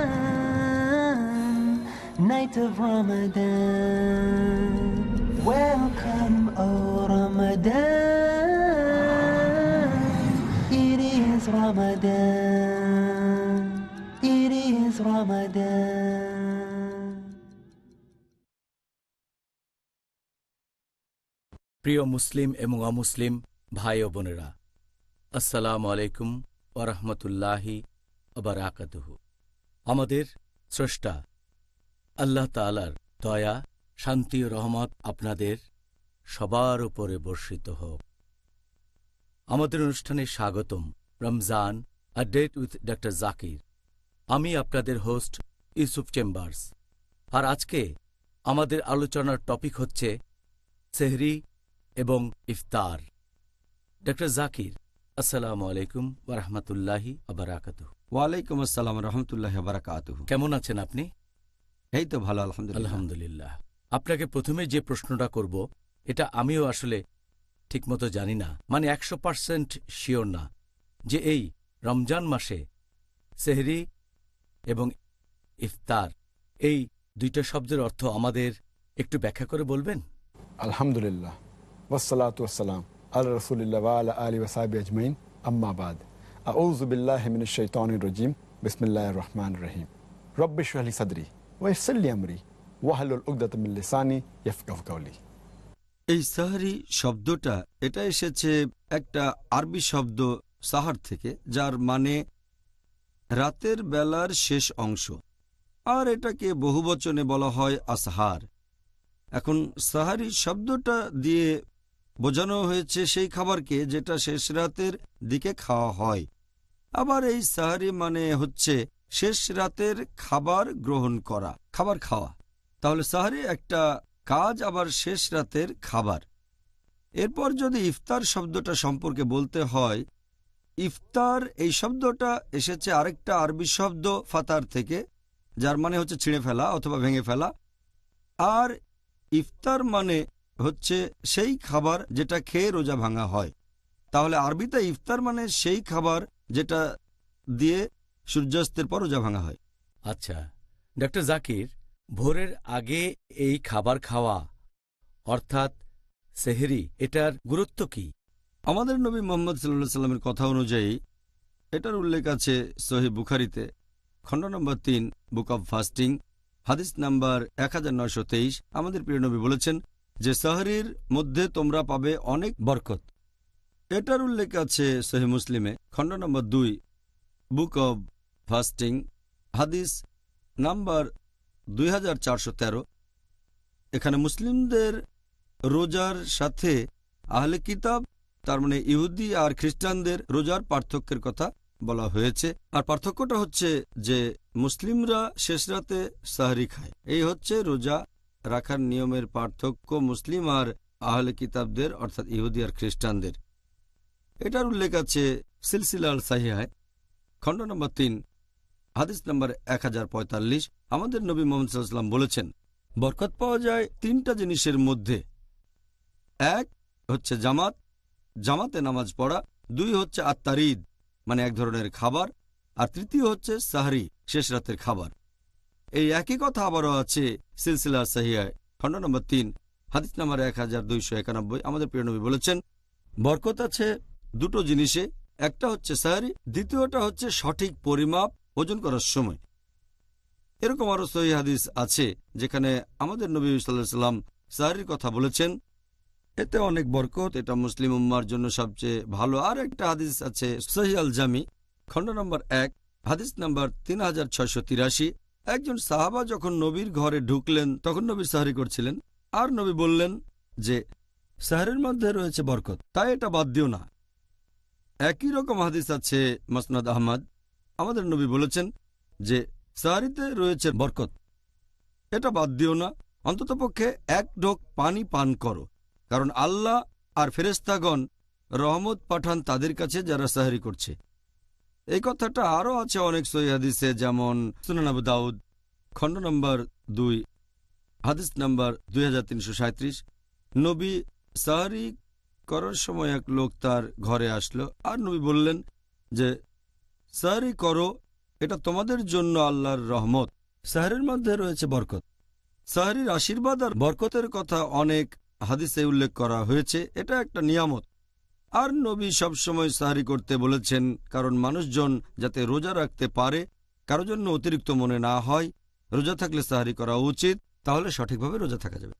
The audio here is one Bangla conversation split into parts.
Night of Ramadan. Welcome, O Ramadan. It is Ramadan. It is Ramadan. প্রিয় মুসলিম এবং অমুসলিম ভাই ও বোনেরা আসসালাম আলাইকুম ওরহমতুল্লাহি আবরাকাতুহ আমাদের স্রষ্টা আল্লাহ তালার দয়া শান্তি ও রহমত আপনাদের সবার উপরে বর্ষিত হোক। আমাদের অনুষ্ঠানে স্বাগতম Ramzan a date with doctor Zakir. আমি আপনাদের হোস্ট ইউসুফ চেম্বার্স। আর আজকে আমাদের আলোচনার টপিক হচ্ছে সেহরি এবং ইফতার। ডক্টর জাকির আসসালামু আলাইকুম ওরহমতুল্লাহি আবরাকাত ওয়ালাইকুম আসসালাম রহমতুল্লাহ বারাকাত কেমন আছেন আপনি? এই তো ভালো আলহামদুলিল্লাহ। আলহামদুলিল্লাহ। আপনাকে প্রথমে যে প্রশ্নটা করব এটা আমিও আসলে ঠিকমতো জানি না। মানে একশো পার্সেন্ট শিওর না যে এই রমজান মাসে সেহরি এবং ইফতার এই দুইটা শব্দের অর্থ আমাদের একটু ব্যাখ্যা করে বলবেন? আলহামদুলিল্লাহ। ওসালাত ওসালাম আল রসুলিল্লাহ আলা আলী ওসাহাবি আজমাইন। আম্মাবাদ আউজুবিল্লাহ মিন শৈতানির রজিম। বিসমিল্লাহ রহমান রহিম। রব্বিশ আলী সাদরি। আমরি ওয়াহালুল উকদাতমিল লিসানি ইফকাহ কাউলি এই সাহারি শব্দটা, এটা এসেছে একটা আরবি শব্দ সাহার থেকে, যার মানে রাতের বেলার শেষ অংশ। আর এটাকে বহুবচনে বলা হয় আসহার। এখন সাহারি শব্দটা দিয়ে বোঝানো হয়েছে সেই খাবারকে যেটা শেষ রাতের দিকে খাওয়া হয়। আবার এই সাহারি মানে হচ্ছে শেষ রাতের খাবার গ্রহণ করা, খাবার খাওয়া। তাহলে সাহারি একটা কাজ আবার শেষ রাতের খাবার। এরপর যদি ইফতার শব্দটা সম্পর্কে বলতে হয়, ইফতার এই শব্দটা এসেছে আরেকটা আরবি শব্দ ফাতার থেকে, যার মানে হচ্ছে ছিঁড়ে ফেলা অথবা ভেঙে ফেলা। আর ইফতার মানে হচ্ছে সেই খাবার যেটা খেয়ে রোজা ভাঙা হয়। তাহলে আরবিতে ইফতার মানে সেই খাবার যেটা দিয়ে সূর্যাস্তের পর রোজা ভাঙা হয়। আচ্ছা ডক্টর জাকির ভোরের আগে এই খাবার খাওয়া অর্থাৎ সেহরি এটার গুরুত্ব কি? আমাদের নবী মোহাম্মদ সাল্লা সাল্লামের কথা অনুযায়ী এটার উল্লেখ আছে সহি বুখারিতে খণ্ড নম্বর তিন বুক অব ফাস্টিং হাদিস নাম্বার এক হাজার নয়শো তেইশ। আমাদের প্রিয় নবী বলেছেন যে সাহরির মধ্যে তোমরা পাবে অনেক বরকত। এটার উল্লেখ আছে সহি মুসলিমে খণ্ড নম্বর দুই বুক অব ফাস্টিং হাদিস নাম্বার দুই হাজার চারশো তেরো। এখানে মুসলিমদের রোজার সাথে আহলে কিতাব, তার মানে ইহুদি আর খ্রিস্টানদের রোজার পার্থক্যের কথা বলা হয়েছে। আর পার্থক্যটা হচ্ছে যে মুসলিমরা শেষ রাতে সাহারি খায়। এই হচ্ছে রোজা রাখার নিয়মের পার্থক্য মুসলিম আর আহলে কিতাবদের, অর্থাৎ ইহুদি আর খ্রিস্টানদের। এটার উল্লেখ আছে সিলসিলাল সাহিহায়, খণ্ড নম্বর তিন। হাদিস নম্বর এক হাজার পঁয়তাল্লিশ, আমাদের নবী মোহাম্মদ সাল্লাম বলেছেন, বরকত পাওয়া যায় তিনটা জিনিসের মধ্যে। এক হচ্ছে জামাত, জামাতে নামাজ পড়া, দুই হচ্ছে আত্মারিদ মানে এক ধরনের খাবার, আর তৃতীয় হচ্ছে সাহারি, শেষ রাতের খাবার। এই একই কথা আবারও আছে সিলসিলা সাহিয়ায় খণ্ড নম্বর তিন, হাদিস নাম্বার এক হাজার দুইশো একানব্বই, আমাদের প্রিয়নবী বলেছেন, বরকত আছে দুটো জিনিসে, একটা হচ্ছে সাহারি, দ্বিতীয়টা হচ্ছে সঠিক পরিমাপ ওজন করার সময়। এরকম আরও সহি হাদিস আছে, যেখানে আমাদের নবী সাল্লাম সাহারির কথা বলেছেন, এতে অনেক বরকত, এটা মুসলিম উম্মার জন্য সবচেয়ে ভালো। আর একটা হাদিস আছে সহি আল জামি খণ্ড নম্বর এক, হাদিস নম্বর তিন হাজার ছয়শো তিরাশি। একজন সাহাবা যখন নবীর ঘরে ঢুকলেন, তখন নবী সাহারি করছিলেন, আর নবী বললেন যে, সাহারের মধ্যে রয়েছে বরকত, তাই এটা বাদ দিও না। একই রকম হাদিস আছে মসনাদ আহমদ আমাদের নবী বলেছেন যে সাহারিতে রয়েছে বরকত। এটা বাদ দিও না। অন্ততপক্ষে এক ঢোক পানি পান করো। কারণ আল্লাহ আর ফেরেস্তাগণ রহমত পাঠান তাদের কাছে যারা সাহারি করছে। এই কথাটা আরও আছে অনেক সৈহাদিসে যেমন সুনানাবু দাউদ, খণ্ড নম্বর দুই, হাদিস নম্বর দুই হাজার তিনশো সাঁইত্রিশ। নবী সাহারি করার সময় এক লোক তার ঘরে আসলো। আর নবী বললেন যে সাহারি করো, এটা তোমাদের জন্য আল্লাহর রহমত। সাহারির মধ্যে রয়েছে বরকত। সাহারির আশীর্বাদ আর বরকতের কথা অনেক হাদিসে উল্লেখ করা হয়েছে, এটা একটা নিয়ামত। আর নবী সবসময় সাহারি করতে বলেছেন, কারণ মানুষজন যাতে রোজা রাখতে পারে, কারও জন্য অতিরিক্ত মনে না হয়, রোজা থাকলে সাহারি করা উচিত, তাহলে সঠিকভাবে রোজা থাকা যাবে।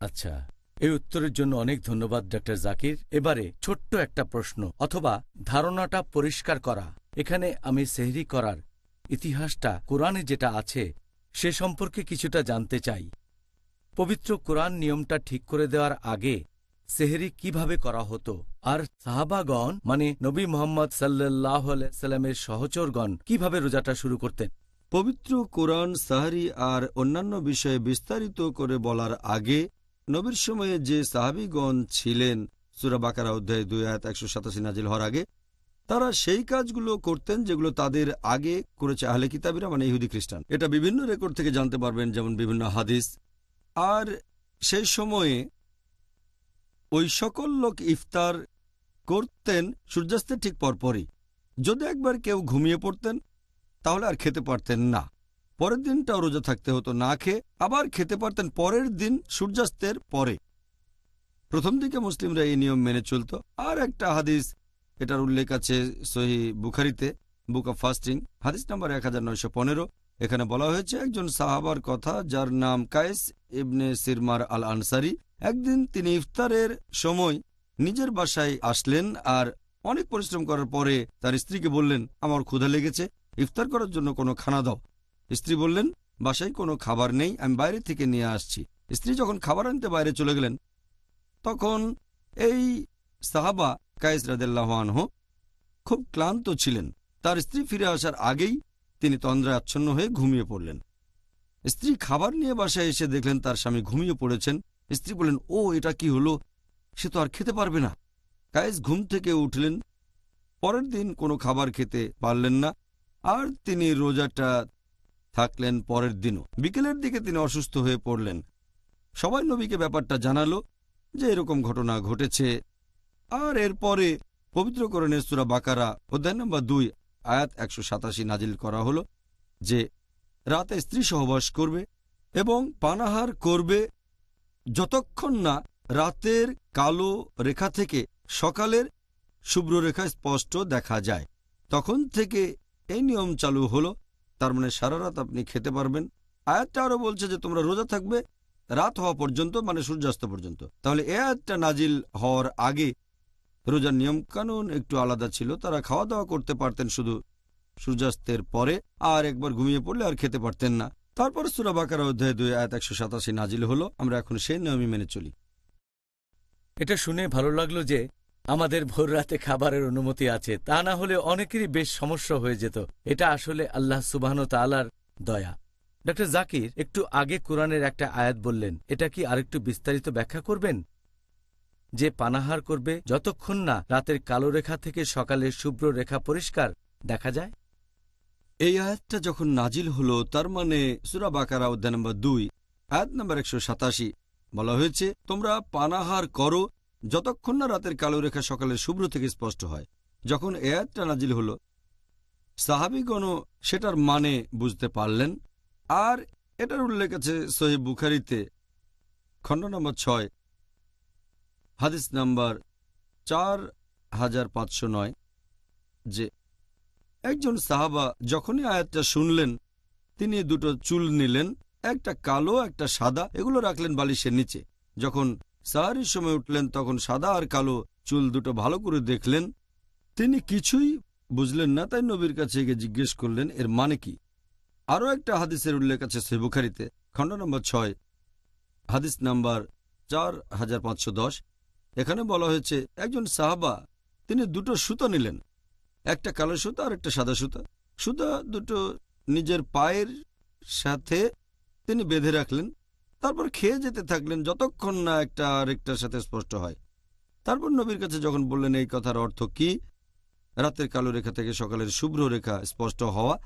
আচ্ছা এই উত্তরের জন্য অনেক ধন্যবাদ ডক্টর জাকির। এবারে ছোট্ট একটা প্রশ্ন, অথবা ধারণাটা পরিষ্কার করা। এখানে আমি সেহরি করার ইতিহাসটা, কোরআনে যেটা আছে, সে সম্পর্কে কিছুটা জানতে চাই। পবিত্র কোরআন নিয়মটা ঠিক করে দেওয়ার আগে সেহরি কীভাবে করা হতো? আর সাহাবাগণ মানে নবী মোহাম্মদ সাল্লাহ সাল্লামের সহচরগণ, কীভাবে রোজাটা শুরু করতেন? পবিত্র কোরআন, সাহারি আর অন্যান্য বিষয়ে বিস্তারিত করে বলার আগে, নবীর সময়ে যে সাহাবিগণ ছিলেন, সুরা বাকারা অধ্যায় দুই আয়াত একশো সাতাশি নাজিল হওয়ার আগে তারা সেই কাজগুলো করতেন যেগুলো তাদের আগে করেছে আহলে কিতাবিরা মানে ইহুদি খ্রিস্টান। এটা বিভিন্ন রেকর্ড থেকে জানতে পারবেন, যেমন বিভিন্ন হাদিস। আর সেই সময়ে ওই সকল লোক ইফতার করতেন সূর্যাস্তের ঠিক পরপরই। যদি একবার কেউ ঘুমিয়ে পড়তেন, তাহলে আর খেতে পারতেন না। পরের দিনটাও রোজা থাকতে হতো, না খেয়ে আবার খেতে পারতেন পরের দিন সূর্যাস্তের পরে। প্রথম দিকে মুসলিমরা এই নিয়ম মেনে চলত। আর একটা হাদিস এটার উল্লেখ আছে সহি বুখারিতে বুক অব ফাস্টিং হাদিস নাম্বার পনেরো। এখানে বলা হয়েছে, একজন সাহাবার কথা যার নাম কায়েস ইবনে সিরমার আল আনসারি একদিন তিনি ইফতারের সময় নিজের বাসায় আসলেন আর অনেক পরিশ্রম করার পরে তার স্ত্রীকে বললেন, আমার ক্ষুধা লেগেছে, ইফতার করার জন্য কোনো খানা দাও। স্ত্রী বললেন, বাসায় কোনো খাবার নেই, আমি বাইরে থেকে নিয়ে আসছি। স্ত্রী যখন খাবার আনতে বাইরে চলে গেলেন, তখন এই সাহাবা কায়েস রাদেল্লাহানহ খুব ক্লান্ত ছিলেন। তার স্ত্রী ফিরে আসার আগেই তিনি তন্দ্রায় আচ্ছন্ন হয়ে ঘুমিয়ে পড়লেন। স্ত্রী খাবার নিয়ে বাসায় এসে দেখলেন তার স্বামী ঘুমিয়ে পড়েছেন। স্ত্রী বললেন, ও, এটা কি হলো? সে তো আর খেতে পারবে না। কায়েস ঘুম থেকে উঠলেন। পরের দিন কোনো খাবার খেতে পারলেন না। আর তিনি রোজাটা থাকলেন পরের দিনও। বিকেলের দিকে তিনি অসুস্থ হয়ে পড়লেন। সবাই নবীকে ব্যাপারটা জানালো যে এরকম ঘটনা ঘটেছে। আর এরপরে পবিত্রকরণের সুরা বাকারা, অধ্যায় নম্বর দুই, আয়াত একশো সাতাশি নাজিল করা হলো যে, রাতে স্ত্রী সহবাস করবে এবং পানাহার করবে যতক্ষণ না রাতের কালো রেখা থেকে সকালের শুভ্র রেখা স্পষ্ট দেখা যায়। তখন থেকে এই নিয়ম চালু হলো। তার মানে সারা রাত আপনি খেতে পারবেন। আয়াতটা আরও বলছে যে, তোমরা রোজা থাকবে, রাত হওয়া পর্যন্ত মানে সূর্যাস্ত পর্যন্ত। তাহলে এ আয়াতটা নাজিল হওয়ার আগে রোজার নিয়মকানুন একটু আলাদা ছিল, তারা খাওয়া দাওয়া করতে পারতেন শুধু। সূর্যাস্তের পরে আর একবার ঘুমিয়ে পড়লে আর খেতে পারতেন না। তারপর সুরা সুরাবাকার অধ্যায় দুই, আয়াত একশো সাতাশি নাজিল হলো। আমরা এখন সেই নিয়মই মেনে চলি। এটা শুনে ভালো লাগল যে আমাদের ভোর রাতে খাবারের অনুমতি আছে, তা না হলে অনেকেরই বেশ সমস্যা হয়ে যেত। এটা আসলে আল্লাহ সুবাহন তালার দয়া। ডক্টর জাকির, একটু আগে কোরআনের একটা আয়াত বললেন, এটা কি আরেকটু বিস্তারিত ব্যাখ্যা করবেন? যে পানাহার করবে যতক্ষণ না রাতের কালো রেখা থেকে সকালের শুভ্র রেখা পরিষ্কার, দেখা যায়? এই আয়াতটা যখন নাজিল হলো, তার মানে সুরা বাকারা, অধ্যায় নম্বর দুই, আয়াত নম্বর একশো সাতাশি, বলা হয়েছে, তোমরা পানাহার করো যতক্ষণ না রাতের কালো রেখা সকালের শুভ্র থেকে স্পষ্ট হয়। যখন এ আয়াতটা নাজিল হলো, সাহাবিগণও সেটার মানে বুঝতে পারলেন। আর এটার উল্লেখ আছে সহিব বুখারিতে, খণ্ড নম্বর ছয় হাদিস নাম্বার চার হাজার পাঁচশো নয়, যে একজন সাহাবা যখনই আয়াতটা শুনলেন, তিনি দুটো চুল নিলেন, একটা কালো, একটা সাদা, এগুলো রাখলেন বালিশের নিচে। যখন সাহারির সময় উঠলেন, তখন সাদা আর কালো চুল দুটো ভালো করে দেখলেন। তিনি কিছুই বুঝলেন না, তাই নবীর কাছে গিয়ে জিজ্ঞেস করলেন, এর মানে কি? আরও একটা হাদিসের উল্লেখ আছে সেবুখারিতে খণ্ড নম্বর ছয়, হাদিস নাম্বার চার হাজার পাঁচশো দশ। এখানে বলা হয়েছে, একজন সাহাবা, তিনি দুটো সুতো নিলেন। একটা কালো সুতা আর একটা সাদা সুতা। সুতা দুটো নিজের পায়ের সাথে তিনি বেঁধে রাখলেন। তারপর খেয়ে যেতে থাকলেন যতক্ষণ না একটা আরেকটার সাথে স্পষ্ট হয়। তারপর নবীর কাছে যখন বললেন, এই কথার অর্থ কি? রাতের কালো রেখা থেকে সকালের শুভ্র রেখা স্পষ্ট হওয়া।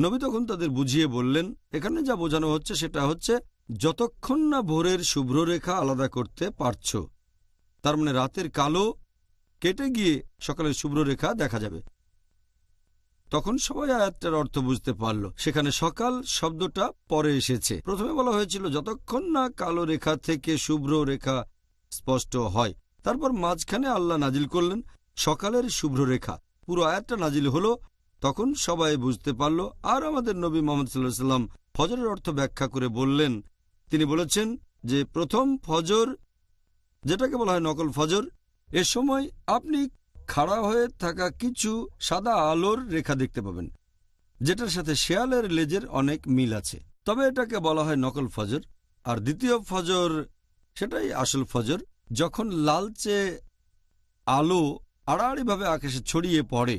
নবী তখন তাদের বুঝিয়ে বললেন, এখানে যা বোঝানো হচ্ছে সেটা হচ্ছে, যতক্ষণ না ভোরের শুভ্র রেখা আলাদা করতে পারছ তার মানে রাতের কালো কেটে গিয়ে সকালের শুভ্র রেখা দেখা যাবে। তখন সবাই আয়াতটার অর্থ বুঝতে পারল। সেখানে সকাল শব্দটা পরে এসেছে। প্রথমে বলা হয়েছিল, যতক্ষণ না কালো রেখা থেকে শুভ্র রেখা স্পষ্ট হয়। তারপর মাঝখানে আল্লাহ নাজিল করলেন, সকালের শুভ্র রেখা। পুরো আয়াতটা নাজিল হলো। তখন সবাই বুঝতে পারল, আর আমাদের নবী মোহাম্মদ সাল্লাহ সাল্লাম ফজরের অর্থ ব্যাখ্যা করে বললেন। তিনি বলেছেন যে, প্রথম ফজর যেটাকে বলা হয় নকল ফজর, এ সময় আপনি খাড়া হয়ে থাকা কিছু সাদা আলোর রেখা দেখতে পাবেন, যেটার সাথে শেয়ালের লেজের অনেক মিল আছে। তবে এটাকে বলা হয় নকল ফজর। আর দ্বিতীয় ফজর, সেটাই আসল ফজর, যখন লালচে আলো আড়াআড়িভাবে আকাশে ছড়িয়ে পড়ে।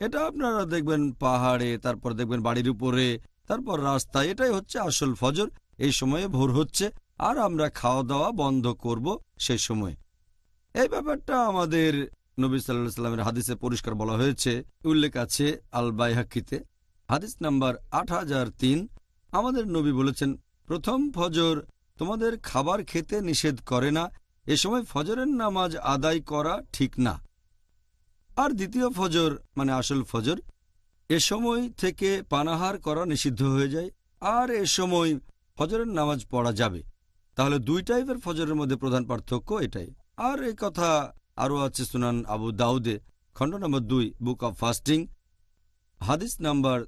এটা আপনারা দেখবেন পাহাড়ে, তারপর দেখবেন বাড়ির উপরে, তারপর রাস্তায়, এটাই হচ্ছে আসল ফজর। এই সময়ে ভোর হচ্ছে আর আমরা খাওয়া দাওয়া বন্ধ করব সে সময়। এই ব্যাপারটা আমাদের নবী সাল্লাহ সাল্লামের হাদিসে পরিষ্কার বলা হয়েছে। উল্লেখ আছে আল বাইহাক্কিতে হাদিস নাম্বার আট হাজার তিন। আমাদের নবী বলেছেন, প্রথম ফজর তোমাদের খাবার খেতে নিষেধ করে না, এ সময় ফজরের নামাজ আদায় করা ঠিক না। আর দ্বিতীয় ফজর মানে আসল ফজর, এ সময় থেকে পানাহার করা নিষিদ্ধ হয়ে যায়, আর এ সময় ফজরের নামাজ পড়া যাবে। তাহলে দুই টাইপের ফজরের মধ্যে প্রধান পার্থক্য এটাই। আর এই কথা আরও আছে সুনান আবু দাউদে, খণ্ড নম্বর দুই, বুক অব ফাস্টিং, হাদিস নাম্বার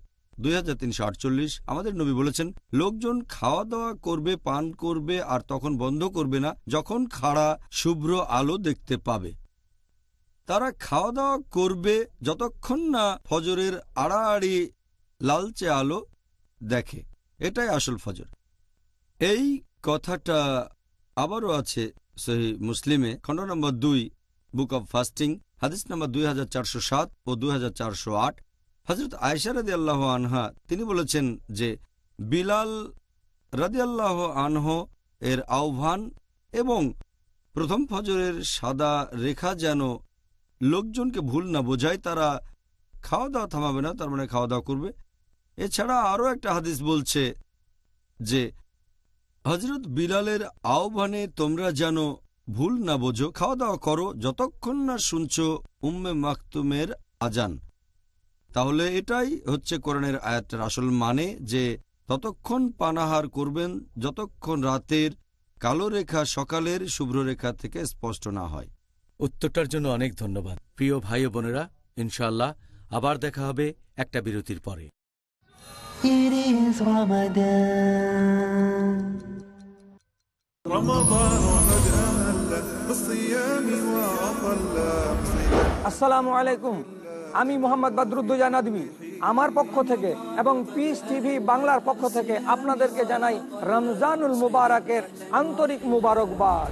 দুই হাজার তিনশো আটচল্লিশ। আমাদের নবী বলেছেন, লোকজন খাওয়া দাওয়া করবে, পান করবে আর তখন বন্ধ করবে না, যখন খাড়া, শুভ্র আলো দেখতে পাবে। তারা খাওয়া দাওয়া করবে যতক্ষণ না ফজরের আড়াআড়ি লালচে আলো দেখে। এটাই আসল ফজর। এই কথাটা আবারও আছে সহি মুসলিমে, খণ্ড নম্বর দুই বুক অব ফাস্টিং হাদিস নম্বর দুই হাজার চারশো সাত ও দুই হাজার চারশো আট। হজরত আয়সা রাদি আনহা, তিনি বলেছেন যে, বিলাল রাদি আল্লাহ আনহ এর আহ্বান এবং প্রথম ফজরের সাদা রেখা যেন লোকজনকে ভুল না বোঝায়, তারা খাওয়া দাওয়া থামাবে না, তার মানে খাওয়া দাওয়া করবে। এছাড়া আরও একটা হাদিস বলছে যে হজরত বিলালের আহ্বানে তোমরা যেন ভুল না বোঝো খাওয়া দাওয়া করো, যতক্ষণ না শুনছ উম্মে মাকতুমের আজান। তাহলে এটাই হচ্ছে কোরআনের আয়াতটার আসল মানে যে ততক্ষণ পানাহার করবেন, যতক্ষণ রাতের কালো রেখা সকালের শুভ্র রেখা থেকে স্পষ্ট না হয়। উত্তরটার জন্য অনেক ধন্যবাদ। প্রিয় ভাই বোনেরা, ইনশাআল্লাহ আবার দেখা হবে একটা বিরতির পরে। It is Ramadan. رمضان قد أهل بالصيام وأطل আসসালামু আলাইকুম আমি মোহাম্মদ বদরুদ্দোজা নদী আমার পক্ষ থেকে এবং পিস টিভি বাংলার পক্ষ থেকে আপনাদেরকে জানাই রমজানুল মুবারকের আন্তরিক মুবারকবাদ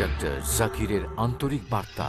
ডক্টর জাকিরের আন্তরিক বার্তা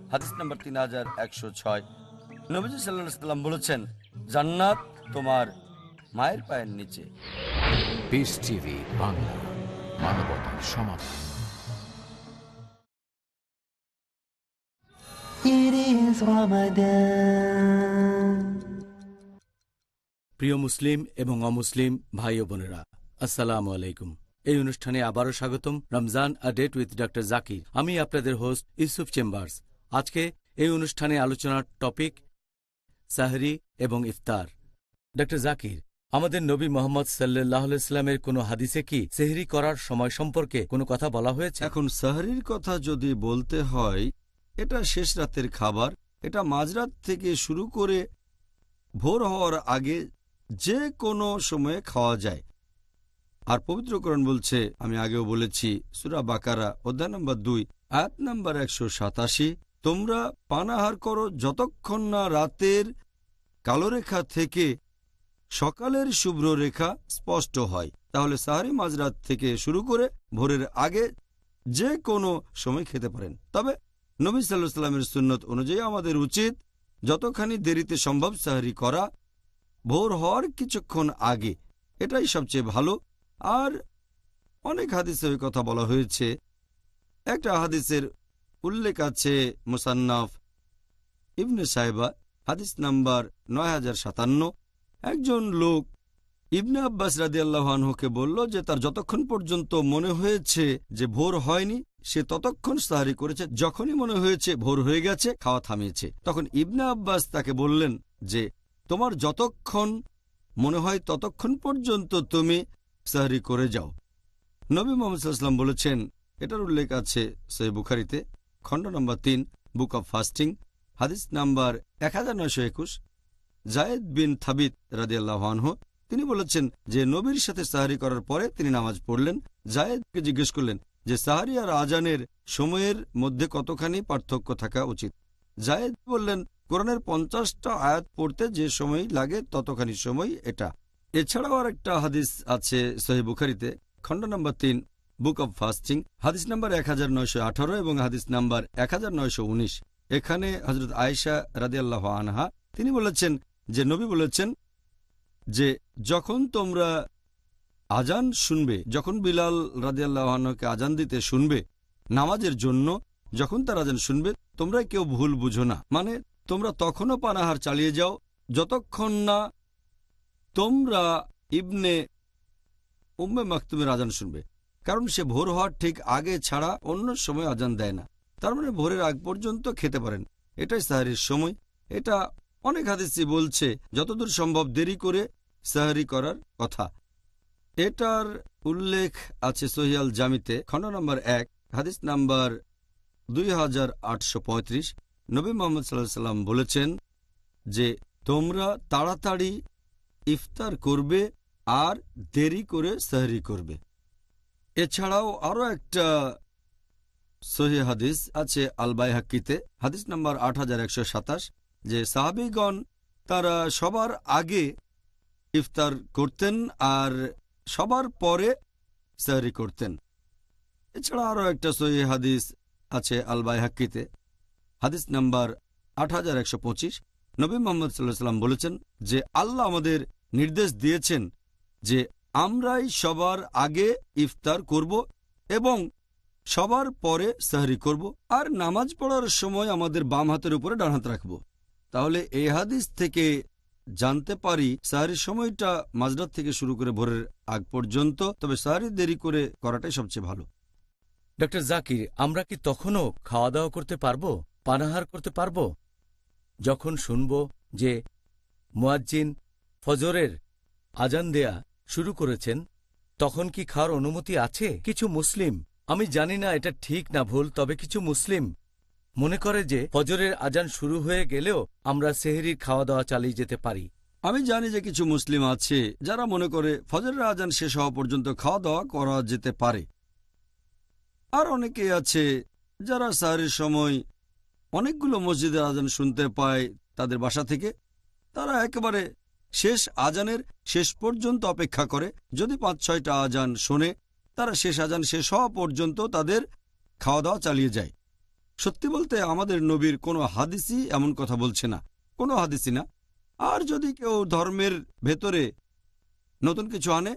হাদিস নম্বর তিন হাজার একশো ছয়। নবীজি সাল্লাহ সাল্লাম বলেছেন জান্নাত তোমার মায়ের পায়ের নিচে। পিস টিভি বাংলা মানবতার সমাধান। প্রিয় মুসলিম এবং অমুসলিম ভাই ও বোনেরা আসসালামু আলাইকুম। এই অনুষ্ঠানে আবারও স্বাগতম Ramzan a date with doctor Zakir. আমি আপনাদের হোস্ট ইউসুফ চেম্বার্স। আজকে এই অনুষ্ঠানে আলোচনার টপিক সাহরি এবং ইফতার। ডক্টর জাকির, আমাদের নবী মোহাম্মদ সাল্লাহ ইসলামের কোনো হাদিসে কি সেহরি করার সময় সম্পর্কে কোনো কথা বলা হয়েছে? এখন সাহরির কথা যদি বলতে হয়, এটা শেষ রাতের খাবার। এটা মাঝরাত থেকে শুরু করে ভোর হওয়ার আগে যে কোনো সময়ে খাওয়া যায়। আর পবিত্রকরণ বলছে, আমি আগেও বলেছি, সুরা বাকারা অধ্যায় নম্বর দুই, আয়াত নম্বর একশো সাতাশি তোমরা পানাহার করো যতক্ষণ না রাতের কালো রেখা থেকে সকালের শুভ্র রেখা স্পষ্ট হয়। তাহলে সাহারি মাঝরাত থেকে শুরু করে ভোরের আগে যে কোনো সময় খেতে পারেন। তবে নবী সাল্লাহ সাল্লামের সুন্নত অনুযায়ী আমাদের উচিত যতখানি দেরিতে সম্ভব সাহারি করা ভোর হওয়ার কিছুক্ষণ আগে। এটাই সবচেয়ে ভালো। আর অনেক হাদিসে ওই কথা বলা হয়েছে। একটা হাদিসের উল্লেখ আছে মুসান্নাফ ইবনে সাহেবা হাদিস নাম্বার নয় হাজার সাতান্ন। একজন লোক ইবনে আব্বাস রাদি আল্লাহানহুকে বলল যে, তার যতক্ষণ পর্যন্ত মনে হয়েছে যে ভোর হয়নি, সে ততক্ষণ সাহারি করেছে। যখনই মনে হয়েছে ভোর হয়ে গেছে, খাওয়া থামিয়েছে। তখন ইবনে আব্বাস তাকে বললেন যে, তোমার যতক্ষণ মনে হয় ততক্ষণ পর্যন্ত তুমি সাহারি করে যাও। নবী মোহাম্মদ বলেছেন, এটার উল্লেখ আছে সহি বুখারিতে। খণ্ড নম্বর তিন, বুক অব ফাস্টিং, হাদিস নাম্বার এক হাজার নয়শো একুশ। জায়েদ বিন থাবিত রাদিয়াল্লাহানহ তিনি বলেছেন যে নবীর সাথে সাহারি করার পরে তিনি নামাজ পড়লেন। জায়েদকে জিজ্ঞেস করলেন যে সাহারি আর আজানের সময়ের মধ্যে কতখানি পার্থক্য থাকা উচিত? জায়েদ বললেন, কোরআনের পঞ্চাশটা আয়াত পড়তে যে সময় লাগে ততখানি সময় এটা। এছাড়াও আর একটা হাদিস আছে সহি বুখারিতে, খণ্ড নম্বর তিন বুক অব ফাস্টিং, হাদিস নাম্বার এক হাজার নয়শো আঠারো এবং হাদিস নাম্বার এক হাজার নয়শো উনিশ। এখানে হজরত আয়েশা রাদিয়াল্লাহ আনহা, তিনি বলেছেন যে, নবী বলেছেন যে, যখন তোমরা আজান শুনবে, যখন বিলাল রাদিয়াল্লাহকে আজান দিতে শুনবে নামাজের জন্য, যখন তার আজান শুনবে তোমরা কেউ ভুল বুঝো না। মানে তোমরা তখনও পানাহার চালিয়ে যাও, যতক্ষণ না তোমরা ইবনে উম্মে মাকতুমের আজান শুনবে। কারণ সে ভোর হওয়ার ঠিক আগে ছাড়া অন্য সময় আজান দেয় না। তার মানে ভোরের আগ পর্যন্ত খেতে পারেন। এটাই সাহারির সময়। এটা অনেক হাদিসি বলছে, যতদূর সম্ভব দেরি করে সাহারি করার কথা। এটার উল্লেখ আছে সহিয়াল জামিতে খণ্ড নম্বর এক, হাদিস নাম্বার দুই হাজার আটশো পঁয়ত্রিশ। নবী মোহাম্মদ সাল্লাহ সাল্লাম বলেছেন যে, তোমরা তাড়াতাড়ি ইফতার করবে আর দেরি করে সাহরি করবে। এছাড়াও আরও একটা সহি হাদিস আছে আলবাই হাক্কিতে হাদিস নাম্বার আট যে সাহাবিগণ তারা সবার আগে ইফতার করতেন আর সবার পরে সাহরি করতেন। এছাড়া আরও একটা সহি হাদিস আছে আলবাই হাক্কিতে হাদিস নাম্বার আট হাজার একশো পঁচিশ, নবী মোহাম্মদ সাল্লাহ সাল্লাম বলেছেন যে আল্লাহ আমাদের নির্দেশ দিয়েছেন যে আমরাই সবার আগে ইফতার করব এবং সবার পরে সাহরি করব আর নামাজ পড়ার সময় আমাদের বাম হাতের উপরে ডান হাত রাখব। তাহলে এই হাদিস থেকে জানতে পারি সাহারির সময়টা মাঝরাত থেকে শুরু করে ভোরের আগ পর্যন্ত, তবে সাহারি দেরি করে করাটাই সবচেয়ে ভালো। ডক্টর জাকির, আমরা কি তখনও খাওয়া দাওয়া করতে পারব, পানাহার করতে পারব? যখন শুনব যে মুয়াজ্জিন ফজরের আজান দেয়া শুরু করেছেন, তখন কি খাওয়ার অনুমতি আছে? কিছু মুসলিম। আমি জানি না এটা ঠিক না ভুল, তবে কিছু মুসলিম মনে করে যে ফজরের আজান শুরু হয়ে গেলেও আমরা সেহেরির খাওয়া দাওয়া চালিয়ে যেতে পারি। আমি জানি যে কিছু মুসলিম আছে যারা মনে করে ফজরের আজান শেষ হওয়া পর্যন্ত খাওয়া দাওয়া করা যেতে পারে। আর অনেকে আছে যারা সাহারির সময় অনেকগুলো মসজিদের আজান শুনতে পায় তাদের বাসা থেকে। তারা একেবারে শেষ আজানের শেষ পর্যন্ত অপেক্ষা করে। যদি পাঁচ, ছয়টা আজান শোনে, তারা শেষ আজান শেষ হওয়া পর্যন্ত তাদের খাওয়া দাওয়া চালিয়ে যায়। সত্যি বলতে আমাদের নবীর কোনো হাদিসই এমন কথা বলছে না। কোনো হাদিসই না। আর যদি কেউ ধর্মের ভেতরে নতুন কিছু আনে,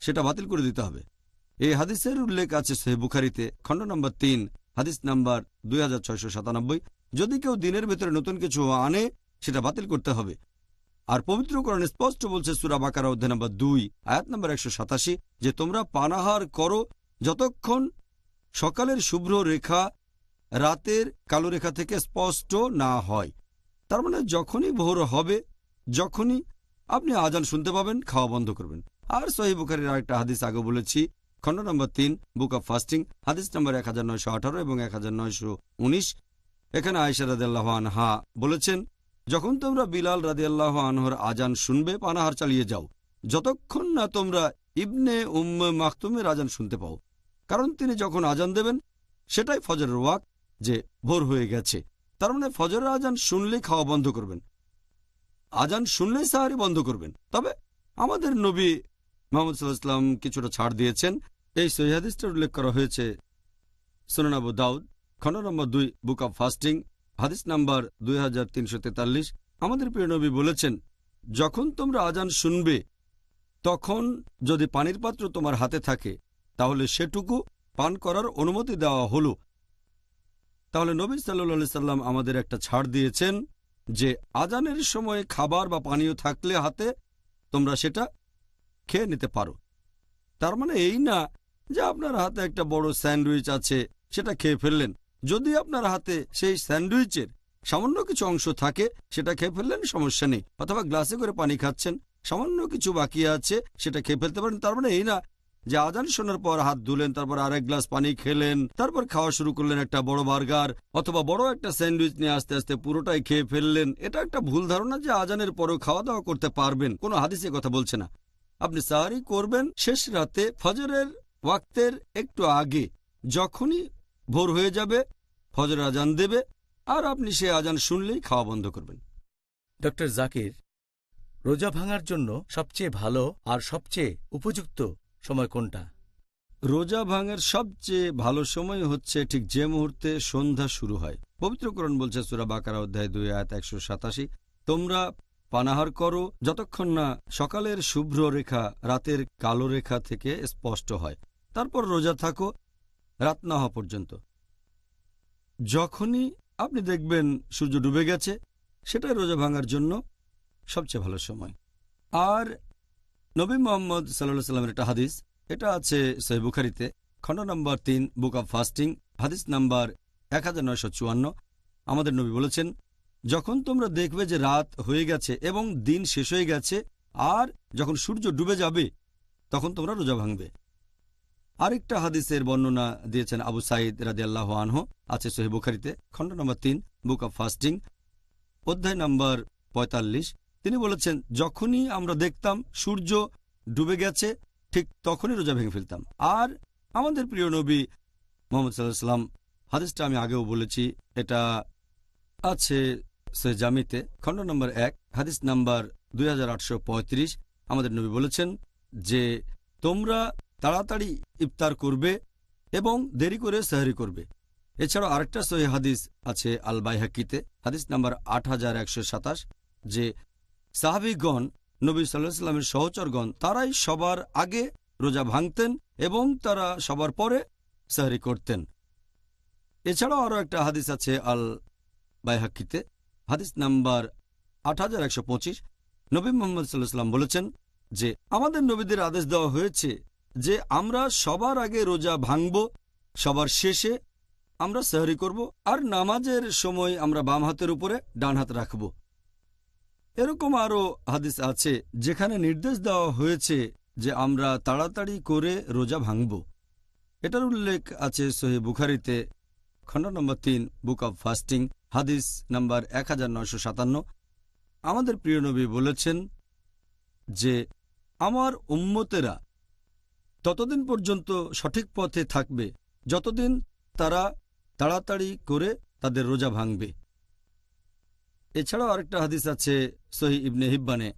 সেটা বাতিল করে দিতে হবে। এই হাদিসের উল্লেখ আছে সে বুখারিতে, খণ্ড নম্বর তিন, হাদিস নাম্বার দুই হাজার ছয়শো সাতানব্বই। যদি কেউ দিনের ভেতরে নতুন কিছু আনে, সেটা বাতিল করতে হবে। আর পবিত্রকরণ স্পষ্ট বলছে সুরা বাকারা অধ্যায় নম্বর দুই, আয়াত নম্বর একশো সাতাশি, যে তোমরা পানাহার করো যতক্ষণ সকালের শুভ্র রেখা রাতের কালো রেখা থেকে স্পষ্ট না হয়। তার মানে যখনই ভোর হবে, যখনই আপনি আজান শুনতে পাবেন, খাওয়া বন্ধ করবেন। আর সহি বুখারির আরেকটা হাদিস আগে বলেছি, খণ্ড নম্বর তিন, বুক অব ফাস্টিং, হাদিস নম্বর এক হাজার নয়শো আঠারো এবং এক হাজার নয়শো উনিশ। এখানে আয়সা রাদিয়াল্লাহু আনহা বলেছেন যখন তোমরা বিলাল রাদিয়াল্লাহু আনহর আজান শুনবে, পানাহার চালিয়ে যাও। যতক্ষণ না তোমরা ইবনে উম্মে মাকতুমের আজান শুনতে পাও। কারণ তিনি যখন আজান দেবেন, সেটাই ফজরের ওয়াক যে ভোর হয়ে গেছে। তার মানে ফজরের আজান শুনলেই খাওয়া বন্ধ করবেন। আজান শুনলেই সাহারি বন্ধ করবেন। তবে আমাদের নবী মোহাম্মদ সাল্লাহাম কিছুটা ছাড় দিয়েছেন। এই সহিহাদিসটার উল্লেখ করা হয়েছে সোনানাবু দাউদ, খণ্ড নম্বর দুই, বুক অব ফাস্টিং। হাদিস নাম্বার দুই হাজার তিনশো তেতাল্লিশ। আমাদের প্রিয় নবী বলেছেন, যখন তোমরা আজান শুনবে, তখন যদি পানির পাত্র তোমার হাতে থাকে, তাহলে সেটুকু পান করার অনুমতি দেওয়া হলো। তাহলে নবী সাল্লা সাল্লাম আমাদের একটা ছাড় দিয়েছেন যে আজানের সময় খাবার বা পানীয় থাকলে হাতে তোমরা সেটা খেয়ে নিতে পারো। তার মানে এই না যে আপনার হাতে একটা বড় স্যান্ডউইচ আছে, সেটা খেয়ে ফেললেন। যদি আপনার হাতে সেই স্যান্ডউইচের সামান্য কিছু অংশ থাকে, সেটা খেয়ে ফেললেন, সমস্যা নেই। অথবা গ্লাসে করে পানি খাচ্ছেন, সামান্য কিছু বাকি আছে, সেটা খেয়ে ফেলতে পারেন। তার মানে এই না যে আজান শোনার পর হাত ধুলেন, তারপর আরেক গ্লাস পানি খেলেন, তারপর খাওয়া শুরু করলেন একটা বড় বার্গার, অথবা বড় একটা স্যান্ডউইচ নিয়ে আস্তে আস্তে পুরোটাই খেয়ে ফেললেন। এটা একটা ভুল ধারণা যে আজানের পরেও খাওয়া দাওয়া করতে পারবেন। কোনো হাদিসে কথা বলছে না। আপনি সাহারি করবেন শেষ রাতে ফজরের ওয়াক্তের একটু আগে, যখনই ভোর হয়ে যাবে ফজর আজান দেবে আর আপনি সে আজান শুনলেই খাওয়া বন্ধ করবেন। ডক্টর জাকির রোজা ভাঙার জন্য সবচেয়ে ভালো আর সবচেয়ে উপযুক্ত সময় কোনটা? রোজা ভাঙার সবচেয়ে ভালো সময় হচ্ছে ঠিক যে মুহূর্তে সন্ধ্যা শুরু হয়। পবিত্রকরণ বলছে সুরা বাকারা অধ্যায় দুই আয়াত একশো সাতাশি তোমরা পানাহার করো যতক্ষণ না সকালের শুভ্র রেখা রাতের কালো রেখা থেকে স্পষ্ট হয়। তারপর রোজা থাকো রাত না হওয়া পর্যন্ত। যখনই আপনি দেখবেন সূর্য ডুবে গেছে, সেটাই রোজা ভাঙার জন্য সবচেয়ে ভালো সময়। আর নবী মোহাম্মদ সাল্লাহ সাল্লামের একটা হাদিস, এটা আছে সহি বুখারিতে, খণ্ড নম্বর তিন, বুক অব ফাস্টিং, হাদিস নাম্বার এক হাজার নয়শো চুয়ান্ন। আমাদের নবী বলেছেন, যখন তোমরা দেখবে যে রাত হয়ে গেছে এবং দিন শেষ হয়ে গেছে, আর যখন সূর্য ডুবে যাবে, তখন তোমরা রোজা ভাঙবে। আরেকটা হাদিসের বর্ণনা দিয়েছেন আবু সাইদ রাজি আল্লাহ আনহ, আছে সহি বুখারিতে, খণ্ড নম্বর তিন, বুক অব ফাস্টিং, অধ্যায় নম্বর পঁয়তাল্লিশ। তিনি বলেছেন, যখনই আমরা দেখতাম সূর্য ডুবে গেছে, ঠিক তখনই রোজা ভেঙে ফেলতাম। আর আমাদের প্রিয় নবী মোহাম্মদ সাল্লাহ হাদিসটা আমি আগেও বলেছি, এটা আছে সে জামিতে, খণ্ড নম্বর এক, হাদিস নাম্বার দুই হাজার আটশো পঁয়ত্রিশ। আমাদের নবী বলেছেন যে, তোমরা তাড়াতাড়ি ইফতার করবে এবং দেরি করে সাহারি করবে। এছাড়াও আরেকটা সহি হাদিস আছে আল বাইহাকিতে হাদিস নাম্বার আট হাজার একশো সাতাশ, যে সাহাবিগণ, নবী সাল্লাহ সাল্লামের সহচরগণ, তারাই সবার আগে রোজা ভাঙতেন এবং তারা সবার পরে সাহারি করতেন। এছাড়াও আরও একটা হাদিস আছে আল বাইহাক্কিতে হাদিস নাম্বার আট হাজার একশো পঁচিশ। নবী মোহাম্মদ সাল্লাহ সাল্লাম বলেছেন যে, আমাদের নবীদের আদেশ দেওয়া হয়েছে যে আমরা সবার আগে রোজা ভাঙব, সবার শেষে আমরা সাহারি করব আর নামাজের সময় আমরা বাম হাতের উপরে ডান হাত রাখব। এরকম আরও হাদিস আছে যেখানে নির্দেশ দেওয়া হয়েছে যে আমরা তাড়াতাড়ি করে রোজা ভাঙব। এটার উল্লেখ আছে সহি বুখারিতে, খণ্ড নম্বর তিন, বুক অব ফাস্টিং, হাদিস নাম্বার এক আমাদের প্রিয় নবী বলেছেন যে, আমার উম্মতেরা ততদিন পর্যন্ত সঠিক পথে থাকবে, যতদিন তারা তাড়াতাড়ি করে তাদের রোজা ভাঙবে। এছাড়াও আরেকটা হাদিস আছে সহি ইবনে হিব্বানে,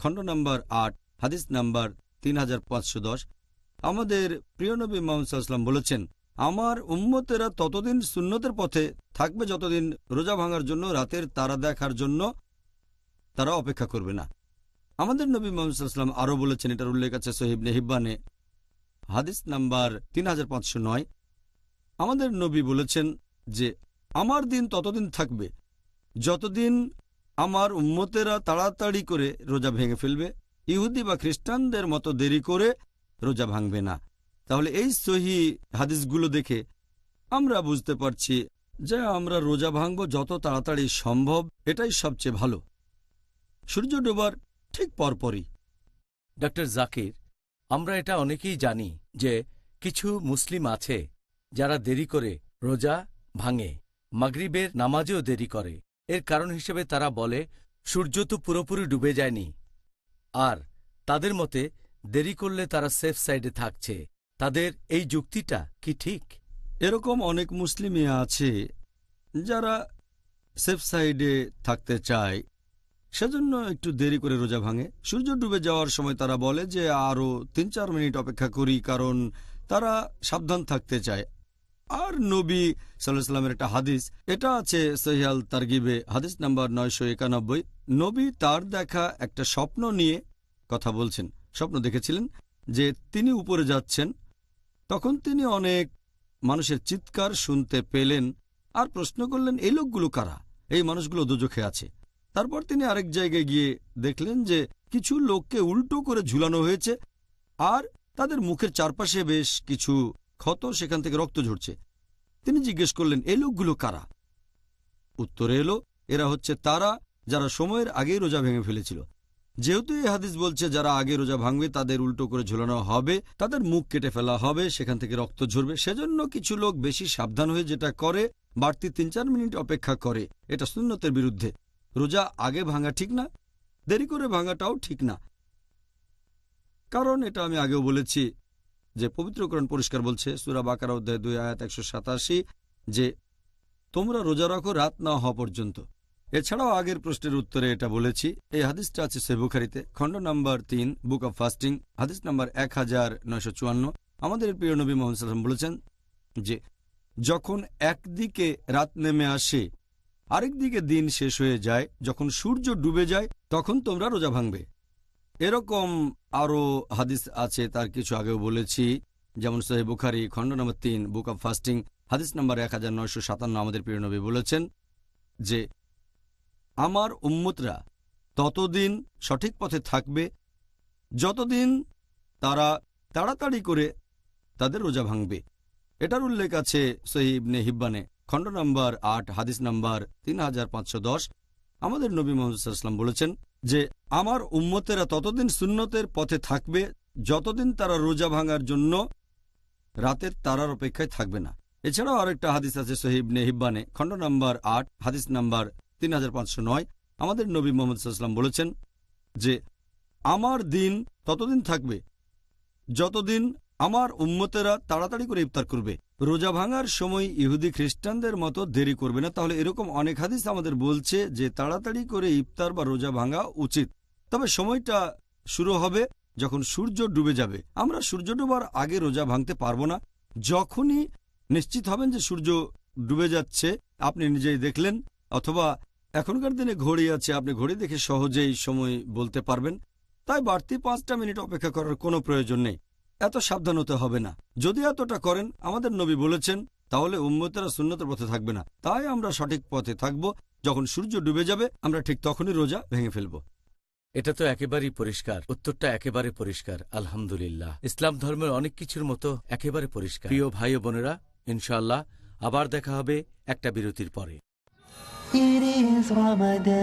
খণ্ড নম্বর আট, হাদিস নাম্বার তিন হাজার পাঁচশো দশ। আমাদের প্রিয় নবী মোহাম্মদ বলেছেন, আমার উম্মতেরা ততদিন সুন্নতের পথে থাকবে যতদিন রোজা ভাঙার জন্য, রাতের তারা দেখার জন্য তারা অপেক্ষা করবে না। আমাদের নবী মোহাম্মদাম আরও বলেছেন, এটার উল্লেখ আছে সহিব নেহিব্বানে হাদিস নাম্বার তিন হাজার পাঁচশো নয়। আমাদের নবী বলেছেন যে, আমার দিন ততদিন থাকবে যতদিন আমার উম্মতেরা তাড়াতাড়ি করে রোজা ভেঙে ফেলবে। ইহুদি বা খ্রিস্টানদের মতো দেরি করে রোজা ভাঙবে না। তাহলে এই সহি হাদিসগুলো দেখে আমরা বুঝতে পারছি যে আমরা রোজা ভাঙব যত তাড়াতাড়ি সম্ভব, এটাই সবচেয়ে ভালো। সূর্য ডোবার ঠিক পরপরই। ডক্টর জাকির আমরা এটা অনেকেই জানি যে কিছু মুসলিম আছে যারা দেরি করে রোজা ভাঙে, মাগরিবের নামাজেও দেরি করে। এর কারণ হিসেবে তারা বলে, সূর্য তো পুরোপুরি ডুবে যায়নি। আর তাদের মতে, দেরি করলে তারা সেফ সাইডে থাকছে। তাদের এই যুক্তিটা কি ঠিক? এরকম অনেক মুসলিমে আছে যারা সেফ সাইডে থাকতে চায়। সেজন্য একটু দেরি করে রোজা ভাঙে। সূর্য ডুবে যাওয়ার সময় তারা বলে যে আরও তিন চার মিনিট অপেক্ষা করি, কারণ তারা সাবধান থাকতে চায়। আর নবী সাল্লাহ সাল্লামের একটা হাদিস, এটা আছে সহিয়াল তারগিবে, হাদিস নাম্বার নয়শো একানব্বই। নবী তার দেখা একটা স্বপ্ন নিয়ে কথা বলছেন। স্বপ্ন দেখেছিলেন যে তিনি উপরে যাচ্ছেন, তখন তিনি অনেক মানুষের চিৎকার শুনতে পেলেন আর প্রশ্ন করলেন, এই লোকগুলো কারা? এই মানুষগুলো দুজখে আছে। তারপর তিনি আরেক জায়গায় গিয়ে দেখলেন যে কিছু লোককে উল্টো করে ঝুলানো হয়েছে আর তাদের মুখের চারপাশে বেশ কিছু ক্ষত সেখান থেকে রক্ত ঝরছে। তিনি জিজ্ঞেস করলেন এই লোকগুলো কারা? উত্তরে এলো, এরা হচ্ছে তারা যারা সময়ের আগেই রোজা ভেঙে ফেলেছিল। যেহেতু এই হাদিস বলছে, যারা আগে রোজা ভাঙবে, তাদের উল্টো করে ঝুলানো হবে, তাদের মুখ কেটে ফেলা হবে, সেখান থেকে রক্ত ঝরবে। সেজন্য কিছু লোক বেশি সাবধান হয়ে যেটা করে, বাড়তি তিন চার মিনিট অপেক্ষা করে। এটা সুন্নতের বিরুদ্ধে। রোজা আগে ভাঙা ঠিক না, দেরি করে ভাঙাটাও ঠিক না। কারণ এটা আমি আগেও বলেছি যে পবিত্রকরণ পরিষ্কার বলছে, সুরা বাকারা অধ্যায় দুই, আয়াত একশো সাতাশি, যে তোমরা রোজা রাখো রাত না হওয়া পর্যন্ত। এছাড়াও আগের প্রশ্নের উত্তরে এটা বলেছি, এই হাদিসটা আছে সেবুখারিতে খণ্ড নম্বর তিন, বুক অব ফাস্টিং, হাদিস নম্বর এক হাজার নয়শো চুয়ান্ন। আমাদের প্রিয় নবী মোহাম্মদ বলেছেন যে যখন একদিকে রাত নেমে আসে আরেক দিকে দিন শেষ হয়ে যায়, যখন সূর্য ডুবে যায়, তখন তোমরা রোজা ভাঙবে। এরকম আরও হাদিস আছে, তার কিছু আগেও বলেছি। যেমন সোহেব বুখারি, খণ্ড নম্বর তিন, বুক অব ফাস্টিং, হাদিস নম্বর এক হাজার নয়শো সাতান্ন, আমাদের প্রিয় নবী বলেছেন যে, আমার উম্মতরা ততদিন সঠিক পথে থাকবে, যতদিন তারা তাড়াতাড়ি করে তাদের রোজা ভাঙবে। এটার উল্লেখ আছে সহিবনে হিব্বানে। খণ্ড নম্বর আট, হাদিস নম্বর তিন হাজার পাঁচশো দশ। আমাদের নবী মোহাম্মদাম বলেছেন যে, আমার উম্মতেরা ততদিন সুন্নতের পথে থাকবে যতদিন তারা রোজা ভাঙার জন্য রাতের তারার অপেক্ষায় থাকবে না। এছাড়াও আরেকটা হাদিস আছে সহিব নেহিব্বানে খণ্ড নম্বর আট, হাদিস নাম্বার তিন হাজার পাঁচশো নয়। আমাদের নবী মোহাম্মদ সাল্লাম বলেছেন যে, আমার দিন ততদিন থাকবে যতদিন আমার উম্মতেরা তাড়াতাড়ি করে ইফতার করবে। রোজা ভাঙার সময় ইহুদি খ্রিস্টানদের মতো দেরি করবে না। তাহলে এরকম অনেক হাদিস আমাদের বলছে যে তাড়াতাড়ি করে ইফতার বা রোজা ভাঙা উচিত। তবে সময়টা শুরু হবে যখন সূর্য ডুবে যাবে। আমরা সূর্য ডুবার আগে রোজা ভাঙতে পারব না। যখনই নিশ্চিত হবেন যে সূর্য ডুবে যাচ্ছে, আপনি নিজেই দেখলেন, অথবা এখনকার দিনে ঘড়ি আছে, আপনি ঘড়ি দেখে সহজেই সময় বলতে পারবেন। তাই বাড়তি পাঁচটা মিনিট অপেক্ষা করার কোনো প্রয়োজন নেই। এত সাবধান হতে হবে না। যদি এতটা করেন আমাদের নবী বলেছেন তাহলে উম্মতেরা শূন্যতের পথে থাকবে না। তাই আমরা সঠিক পথে থাকব যখন সূর্য ডুবে যাবে আমরা ঠিক তখনই রোজা ভেঙে ফেলব। এটা তো একেবারেই পরিষ্কার। উত্তরটা একেবারে পরিষ্কার আলহামদুলিল্লাহ। ইসলাম ধর্মের অনেক কিছুর মতো একেবারে পরিষ্কার। প্রিয় ভাই বোনেরা ইনশাআল্লাহ আবার দেখা হবে একটা বিরতির পরে। It is Ramadan.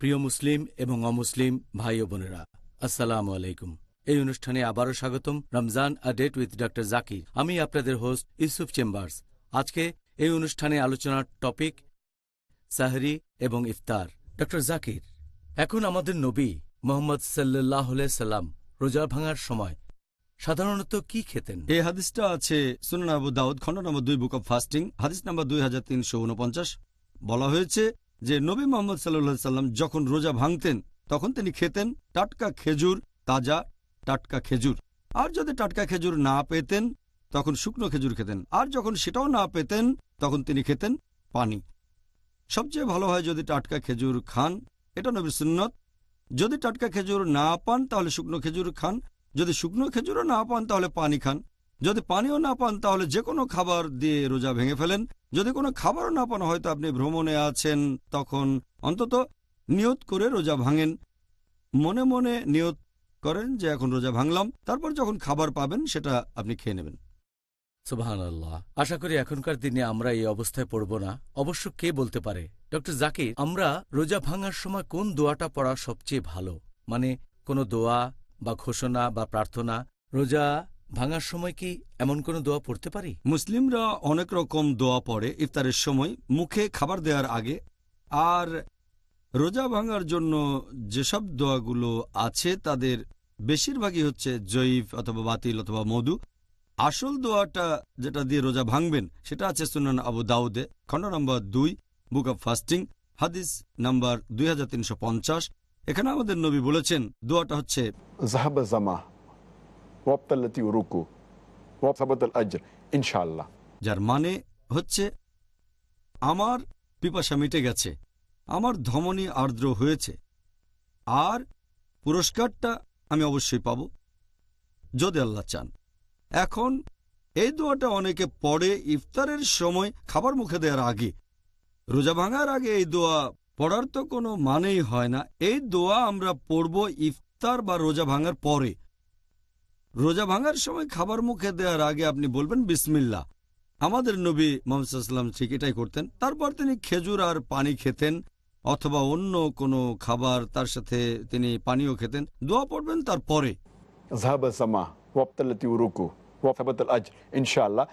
প্রিয় মুসলিম এবং অমুসলিম ভাই ও বোনেরা, আসসালামু আলাইকুম। এই অনুষ্ঠানে আবারও স্বাগতম Ramzan a date with doctor Zakir. আমি আপনাদের হোস্ট ইউসুফ চেম্বার্স। আজকে এই অনুষ্ঠানে আলোচনার টপিক সাহরি এবং ইফতার। ডক্টর জাকির, এখন আমাদের নবী মোহাম্মদ সাল্লাহ সাল্লাম রোজা ভাঙার সময় সাধারণত কি খেতেন? এই হাদিসটা আছে সুনান আবু দাউদ খন্ড নম্বর দুই, বুক অব ফাস্টিং, হাদিস নম্বর দুই হাজার তিনশো উনপঞ্চাশ বলা হয়েছে যে নবী মোহাম্মদ সাল্লাহ সাল্লাম যখন রোজা ভাঙতেন, তখন তিনি খেতেন টাটকা খেজুর, তাজা টাটকা খেজুর। আর যদি টাটকা খেজুর না পেতেন, তখন শুকনো খেজুর খেতেন। আর যখন সেটাও না পেতেন, তখন তিনি খেতেন পানি। সবচেয়ে ভালো হয় যদি টাটকা খেজুর খান, এটা নবীর সুন্নত। যদি টাটকা খেজুর না পান, তাহলে শুকনো খেজুর খান। যদি শুকনো খেজুরও না পান, তাহলে পানি খান। যদি পানিও না পান, তাহলে যে কোনো খাবার দিয়ে রোজা ভেঙে ফেলেন। যদি কোনো খাবারও না পান, হয়তো আপনি ভ্রমণে আছেন, তখন অন্তত নিয়ত করে রোজা ভাঙেন। মনে মনে নিয়ত করেন যে, এখন রোজা ভাঙলাম। তারপর যখন খাবার পাবেন, সেটা আপনি খেয়ে নেবেন। সুবাহান আল্লাহ আশা করি এখনকার দিনে আমরা এই অবস্থায় পড়ব না। অবশ্য কে বলতে পারে? ডক্টর জাকির, আমরা রোজা ভাঙার সময় কোন দোয়াটা পড়া সবচেয়ে ভালো? মানে কোনো দোয়া বা ঘোষণা বা প্রার্থনা, রোজা ভাঙার সময় কি এমন কোনো দোয়া পড়তে পারি? মুসলিমরা অনেক রকম দোয়া পড়ে ইফতারের সময়, মুখে খাবার দেওয়ার আগে। আর রোজা ভাঙার জন্য যেসব দোয়াগুলো আছে তাদের বেশিরভাগই হচ্ছে জয়ীফ অথবা বাতিল অথবা মধু। আসল দোয়াটা যেটা দিয়ে রোজা ভাঙবেন, সেটা আছে সুনান আবু দাউদে, খণ্ড নম্বর দুই, বুক অব ফাস্টিং, হাদিস নাম্বার দুই এখানে আমাদের নবী বলেছেন দোয়াটা হচ্ছে যার মানে হচ্ছে আমার পিপাসা মিটে গেছে আমার ধমনী আর্দ্র হয়েছে আর পুরস্কারটা আমি অবশ্যই পাব যদি আল্লাহ চান। এখন এই দোয়াটা অনেকে পড়ে ইফতারের সময় খাবার মুখে দেওয়ার আগে রোজা ভাঙার আগে এই দোয়া পড়ার তো কোনো মানেই হয় না। এই দোয়া আমরা পড়ব ইফতার বা রোজা ভাঙার পরে। রোজা ভাঙার সময় খাবার মুখে দেওয়ার আগে আপনি বলবেন বিসমিল্লা আমাদের নবী মোহাম্মদাম ঠিক এটাই করতেন। তারপর তিনি খেজুর আর পানি খেতেন অথবা অন্য কোনো খাবার তার সাথে তিনি পানিও খেতেন। দোয়া পড়বেন তারপরে।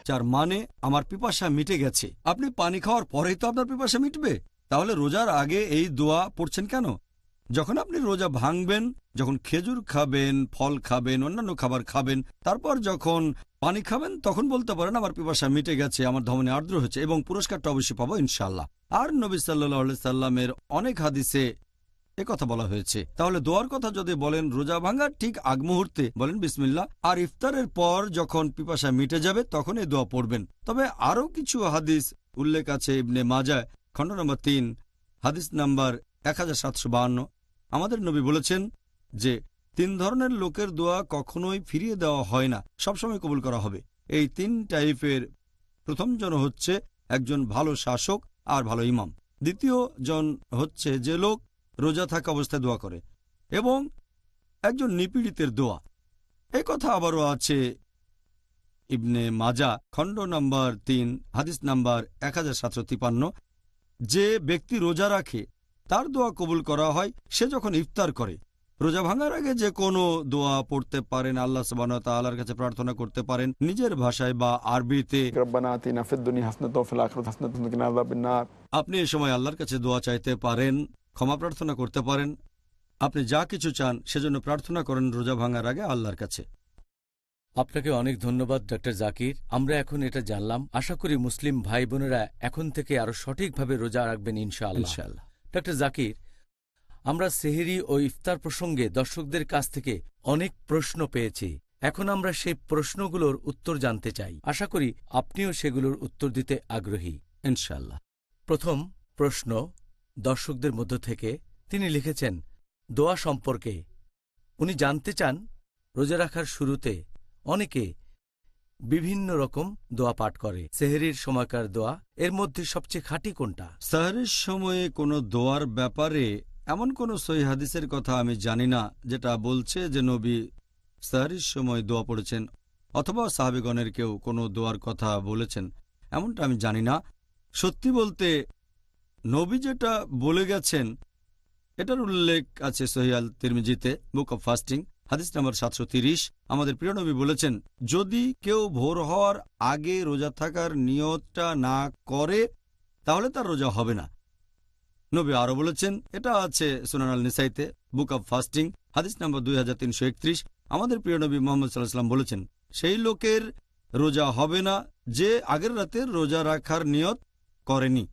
যার মানে আমার পিপাসা মিটে গেছে। আপনি পানি খাওয়ার পরেই তো আপনার পিপাসা মিটবে। তাহলে রোজার আগে এই দোয়া পড়ছেন কেন? যখন আপনি রোজা ভাঙবেন, যখন খেজুর খাবেন, ফল খাবেন, অন্যান্য খাবার খাবেন, তারপর যখন পানি খাবেন, তখন বলতে পারেন, আমার পিপাসা মিটে গেছে, আমার ধমনে আর্দ্র হয়েছে এবং পুরস্কারটা অবশ্যই পাবো ইনশাল্লাহ আর নবী সাল্লাহ সাল্লামের অনেক হাদিসে কথা বলা হয়েছে। তাহলে দোয়ার কথা যদি বলেন, রোজা ভাঙার ঠিক আগ মুহূর্তে বলেন বিসমিল্লা আর ইফতারের পর যখন পিপাসা মিটে যাবে, তখন এই দোয়া পড়বেন। তবে আরও কিছু হাদিস উল্লেখ আছে ইবনে মাজায় খণ্ড নম্বর তিন, হাদিস নাম্বার এক আমাদের নবী বলেছেন যে, তিন ধরনের লোকের দোয়া কখনোই ফিরিয়ে দেওয়া হয় না, সবসময় কবুল করা হবে। এই তিন টাইপের প্রথম জন হচ্ছে একজন ভালো শাসক আর ভালো ইমাম। দ্বিতীয় জন হচ্ছে যে লোক রোজা থাকা অবস্থায় দোয়া করে এবং একজন নিপীড়িতের দোয়া। এই কথা আবারও আছে ইবনে মাজা, খণ্ড নাম্বার তিন, হাদিস নাম্বার এক যে ব্যক্তি রোজা রাখে তার দোয়া কবুল করা হয় সে যখন ইফতার করে। রোজা ভাঙার আগে যে কোনো দোয়া পড়তে পারেন আল্লাহ সুবাহর কাছে প্রার্থনা করতে পারেন নিজের ভাষায় বা আরবিতে। আপনি এ সময় আল্লাহর কাছে দোয়া চাইতে পারেন ক্ষমা প্রার্থনা করতে পারেন। আপনি যা কিছু চান সেজন্য প্রার্থনা করেন রোজা ভাঙার আগে আল্লাহর কাছে। আপনাকে অনেক ধন্যবাদ ডক্টর জাকির। আমরা এখন এটা জানলাম। আশা করি মুসলিম ভাই বোনেরা এখন থেকে আরও সঠিকভাবে রোজা রাখবেন ইনশাআল্লাহ। ডক্টর জাকির আমরা সেহেরি ও ইফতার প্রসঙ্গে দর্শকদের কাছ থেকে অনেক প্রশ্ন পেয়েছি। এখন আমরা সেই প্রশ্নগুলোর উত্তর জানতে চাই। আশা করি আপনিও সেগুলোর উত্তর দিতে আগ্রহী। ইনশাআল্লাহ। প্রথম প্রশ্ন দর্শকদের মধ্য থেকে তিনি লিখেছেন দোয়া সম্পর্কে। উনি জানতে চান রোজা রাখার শুরুতে অনেকে বিভিন্ন রকম দোয়া পাঠ করে। সেহেরির সময়কার দোয়া, এর মধ্যে সবচেয়ে খাঁটি কোনটা? সাহারের সময়ে কোনো দোয়ার ব্যাপারে এমন কোনো সহি হাদিসের কথা আমি জানি না, যেটা বলছে যে নবী সাহারির সময় দোয়া পড়েছেন, অথবা সাহাবিগণের কেউ কোনো দোয়ার কথা বলেছেন, এমনটা আমি জানি না। সত্যি বলতে, নবী যেটা বলে গেছেন, এটার উল্লেখ আছে সহিয়াল তিরমিজিতে, বুক অব ফাস্টিং। হাদিস নাম্বার সাতশো আমাদের প্রিয় নবী বলেছেন, যদি কেউ ভোর হওয়ার আগে রোজা থাকার নিয়তটা না করে, তাহলে তার রোজা হবে না। নবী আরও বলেছেন, এটা আছে সুনানাল নিসাইতে বুক অব ফাস্টিং, হাদিস নাম্বার দুই আমাদের প্রিয় নবী মোহাম্মদ সাল্লাহাম বলেছেন, সেই লোকের রোজা হবে না যে আগের রাতে রোজা রাখার নিয়ত করেনি।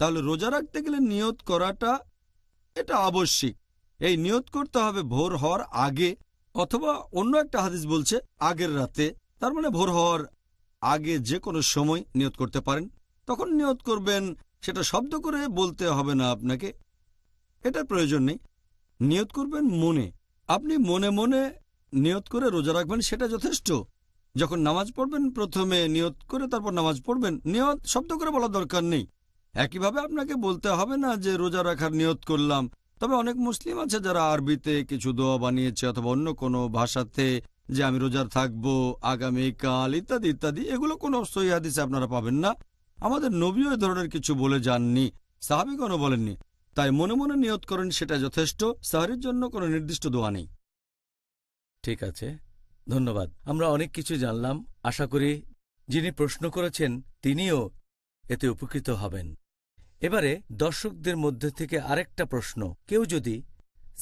তাহলে রোজা রাখতে গেলে নিয়ত করাটা এটা আবশ্যিক। এই নিয়ত করতে হবে ভোর হওয়ার আগে, অথবা অন্য একটা হাদিস বলছে, আগের রাতে, তার মানে ভোর হওয়ার আগে যে কোনো সময় নিয়ত করতে পারেন। তখন নিয়ত করবেন, সেটা শব্দ করে বলতে হবে না আপনাকে। এটার প্রয়োজন নেই। নিয়ত করবেন মনে। আপনি মনে মনে নিয়ত করে রোজা রাখবেন, সেটা যথেষ্ট। যখন নামাজ পড়বেন, প্রথমে নিয়ত করে তারপর নামাজ পড়বেন, নিয়ত শব্দ করে বলার দরকার নেই। একইভাবে আপনাকে বলতে হবে না যে রোজা রাখার নিয়ত করলাম তবে অনেক মুসলিম আছে যারা আরবিতে কিছু দোয়া বানিয়েছে অথবা অন্য কোনো ভাষাতে যে আমি রোজার থাকব আগামীকাল ইত্যাদি ইত্যাদি। এগুলো কোনো সহি হাদিসে আপনারা পাবেন না। আমাদের নবীও এ ধরনের কিছু বলে যাননি, সাহাবিগণও বলেননি। তাই মনে মনে নিয়ত করেন সেটা যথেষ্ট সাহারির জন্য কোনো নির্দিষ্ট দোয়া নেই। ঠিক আছে, ধন্যবাদ। আমরা অনেক কিছু জানলাম। আশা করি যিনি প্রশ্ন করেছেন তিনিও এতে উপকৃত হবেন। এবারে দর্শকদের মধ্যে থেকে আরেকটা প্রশ্ন। কেউ যদি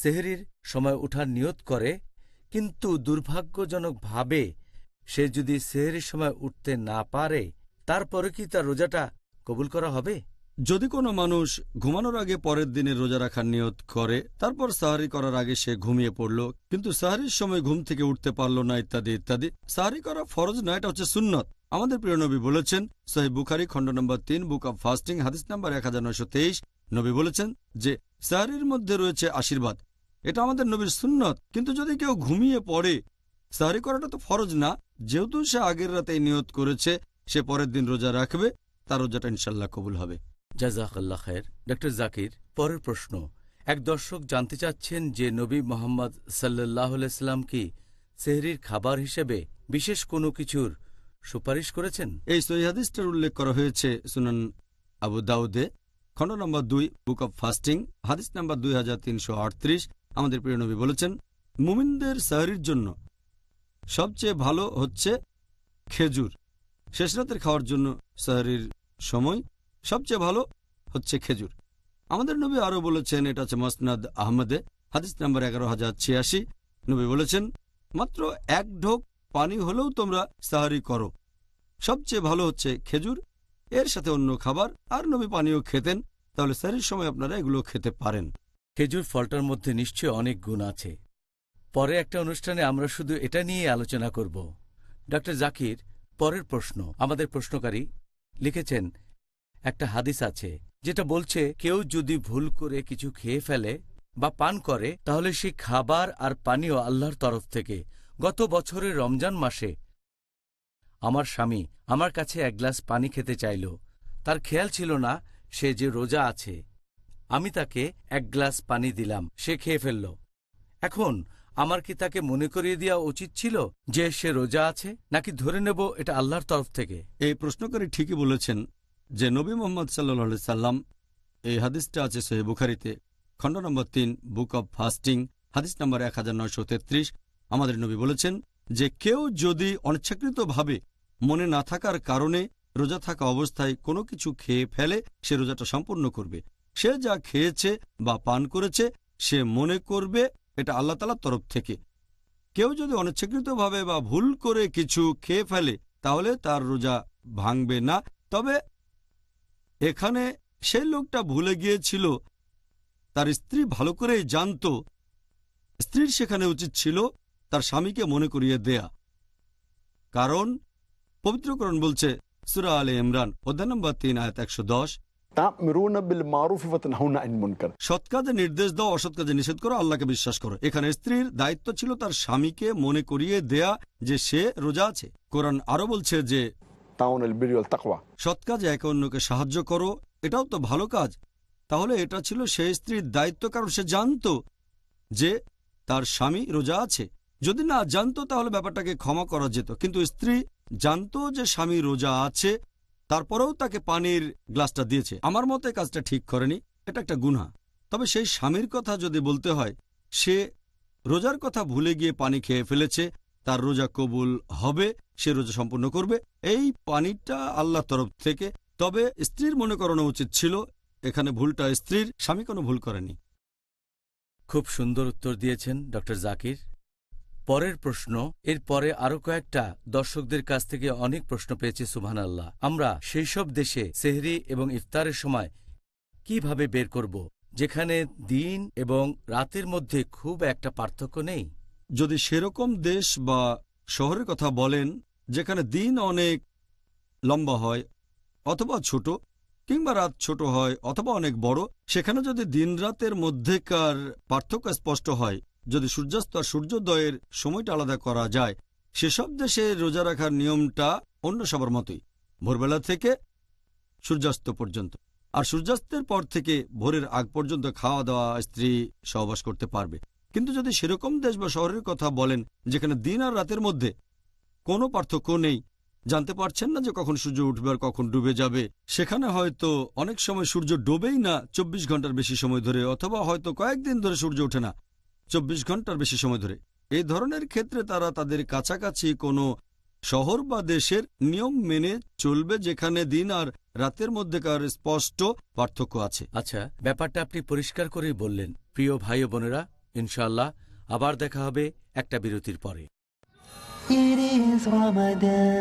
সেহরির সময় ওঠার নিয়ত করে, কিন্তু দুর্ভাগ্যজনকভাবে সে যদি সেহরির সময় উঠতে না পারে, তারপরে কি তার রোজাটা কবুল করা হবে? যদি কোনো মানুষ ঘুমানোর আগে পরের দিনে রোজা রাখার নিয়ত করে, তারপর সাহারি করার আগে সে ঘুমিয়ে পড়ল, কিন্তু সাহারির সময় ঘুম থেকে উঠতে পারল না ইত্যাদি ইত্যাদি, সাহারি করা ফরজ নয়, এটা হচ্ছে সুন্নত। আমাদের প্রিয় নবী বলেছেন সাহেব বুখারি, খণ্ড নম্বর তিন, বুক অব ফাস্টিং, হাদিস নাম্বার এক নবী বলেছেন যে, সাহারির মধ্যে রয়েছে আশীর্বাদ। এটা আমাদের নবীর সুন্নত। কিন্তু যদি কেউ ঘুমিয়ে পড়ে, সাহারি করাটা তো ফরজ না। যেহেতু সে আগের রাতে নিয়ত করেছে, সে পরের দিন রোজা রাখবে, তার রোজাটা ইনশাল্লাহ কবুল হবে। জাজাকাল্লা খায়ের। ডক্টর জাকির, পরের প্রশ্ন। এক দর্শক জানতে চাচ্ছেন যে, নবী মোহাম্মদ সাল্লাহ সাল্লাম কি সেহরির খাবার হিসেবে বিশেষ কোনো কিছুর সুপারিশ করেছেন? এই সহিহাদিসটার উল্লেখ করা হয়েছে সুনান আবু দাউদে, খণ্ড নম্বর দুই, বুক অব ফাস্টিং, হাদিস নম্বর দুই হাজার তিনশো আটত্রিশ। আমাদের প্রিয় নবী বলেছেন, মুমিনদের সাহরির জন্য সবচেয়ে ভালো হচ্ছে খেজুর। শেষ রাতের খাওয়ার জন্য সাহরির সময় সবচেয়ে ভালো হচ্ছে খেজুর। আমাদের নবী আরও বলেছেন, এটা হচ্ছে মসনাদ আহমদে, হাদিস নম্বর এগারো হাজার ছিয়াশি। নবী বলেছেন, মাত্র এক ঢোক পানি হলেও তোমরা সাহারি করো। সবচেয়ে ভালো হচ্ছে খেজুর, এর সাথে অন্য খাবার, আর নবী পানীয় খেতেন, তাহলে সাহারির সময় আপনারা এগুলো খেতে পারেন। খেজুর ফলটার মধ্যে নিশ্চয় অনেক গুণ আছে। পরে একটা অনুষ্ঠানে আমরা শুধু এটা নিয়ে আলোচনা করব। ডক্টর জাকির, পরের প্রশ্ন, আমাদের প্রশ্নকারী লিখেছেন, একটা হাদিস আছে, যেটা বলছে, কেউ যদি ভুল করে কিছু খেয়ে ফেলে বা পান করে, তাহলে সেই খাবার আর পানীয় আল্লাহর তরফ থেকে গত বছরের রমজান মাসে আমার স্বামী আমার কাছে এক গ্লাস পানি খেতে চাইল। তার খেয়াল ছিল না, সে যে রোজা আছে। আমি তাকে এক গ্লাস পানি দিলাম, সে খেয়ে ফেলল। এখন আমার কি তাকে মনে করিয়ে দেওয়া উচিত ছিল যে সে রোজা আছে, নাকি ধরে নেব এটা আল্লাহর তরফ থেকে? এই প্রশ্নকারী ঠিকই বলেছেন যে নবী মোহাম্মদ সাল্লি সাল্লাম এই হাদিসটা আছে সহি বুখারিতে। খণ্ড নম্বর তিন, বুক অব ফাস্টিং, হাদিস নম্বর এক হাজার নয়শ তেত্রিশ আমাদের নবী বলেছেন যে কেউ যদি অনিচ্ছাকৃতভাবে মনে না থাকার কারণে রোজা থাকা অবস্থায় কোনো কিছু খেয়ে ফেলে, সে রোজাটা সম্পূর্ণ করবে। সে যা খেয়েছে বা পান করেছে, সে মনে করবে এটা আল্লাহ তালার তরফ থেকে। কেউ যদি অনিচ্ছাকৃতভাবে বা ভুল করে কিছু খেয়ে ফেলে, তাহলে তার রোজা ভাঙবে না। তবে এখানে সেই লোকটা ভুলে গিয়েছিল, তার স্ত্রী ভালো করেই জানত, স্ত্রীর সেখানে উচিত ছিল তার স্বামীকে মনে করিয়ে দেয়া। কারণ পবিত্রকরণ বলছে সুরা আলে ইমরান অধ্যায় নম্বর তিন আয়াত একশো দশ। সৎ কাজে নির্দেশ দাও অসৎ কাজে নিষেধ করো আল্লাহকে বিশ্বাস করো। এখানে স্ত্রীর দায়িত্ব ছিল তার স্বামীকে মনে করিয়ে দেয়া যে সে রোজা আছে। কোরআন আরও বলছে যে সৎ কাজে একে অন্যকে সাহায্য করো এটাও তো ভালো কাজ। তাহলে এটা ছিল সেই স্ত্রীর দায়িত্ব কারণ সে জানত যে তার স্বামী রোজা আছে। যদি না জানতো, তাহলে ব্যাপারটাকে ক্ষমা করা যেত। কিন্তু স্ত্রী জানতো যে স্বামী রোজা আছে, তারপরেও তাকে পানির গ্লাসটা দিয়েছে। আমার মতে কাজটা ঠিক করেনি, এটা একটা গুনহা। তবে সেই স্বামীর কথা যদি বলতে হয়, সে রোজার কথা ভুলে গিয়ে পানি খেয়ে ফেলেছে, তার রোজা কবুল হবে, সে রোজা সম্পূর্ণ করবে। এই পানিটা আল্লাহ তরফ থেকে। তবে স্ত্রীর মনে করানো উচিত ছিল, এখানে ভুলটা স্ত্রীর, স্বামী কোনো ভুল করেনি। খুব সুন্দর উত্তর দিয়েছেন ড জাকির। পরের প্রশ্ন, এর পরে আরও কয়েকটা দর্শকদের কাছ থেকে অনেক প্রশ্ন পেয়েছি সুবহান আল্লাহ আমরা সেই সব দেশে সেহরি এবং ইফতারের সময় কীভাবে বের করব? যেখানে দিন এবং রাতের মধ্যে খুব একটা পার্থক্য নেই। যদি সেরকম দেশ বা শহরের কথা বলেন, যেখানে দিন অনেক লম্বা হয়, অথবা ছোট, কিংবা রাত ছোট হয়, অথবা অনেক বড়, সেখানে যদি দিন রাতের মধ্যেকার পার্থক্য স্পষ্ট হয় যদি সূর্যাস্ত আর সূর্যোদয়ের সময়টা আলাদা করা যায়, সেসব দেশে রোজা রাখার নিয়মটা অন্য সবার মতোই, ভোরবেলা থেকে সূর্যাস্ত পর্যন্ত। আর সূর্যাস্তের পর থেকে ভোরের আগ পর্যন্ত খাওয়া দাওয়া স্ত্রী সহবাস করতে পারবে। কিন্তু যদি সেরকম দেশ বা শহরের কথা বলেন, যেখানে দিন আর রাতের মধ্যে কোনো পার্থক্য নেই, জানতে পারছেন না যে কখন সূর্য উঠবে আর কখন ডুবে যাবে, সেখানে হয়তো অনেক সময় সূর্য ডোবেই না চব্বিশ ঘণ্টার বেশি সময় ধরে, অথবা হয়তো কয়েকদিন ধরে সূর্য ওঠে না। চব্বিশ ঘণ্টার বেশি সময় ধরে। এই ধরনের ক্ষেত্রে তারা তাদের কাছাকাছি কোনো শহর বা দেশের নিয়ম মেনে চলবে যেখানে দিন আর রাতের মধ্যেকার স্পষ্ট পার্থক্য আছে। আচ্ছা ব্যাপারটা আপনি পরিষ্কার করেই বললেন। প্রিয় ভাই বোনেরা ইনশাআল্লাহ আবার দেখা হবে একটা বিরতির পরে। It is Ramadan.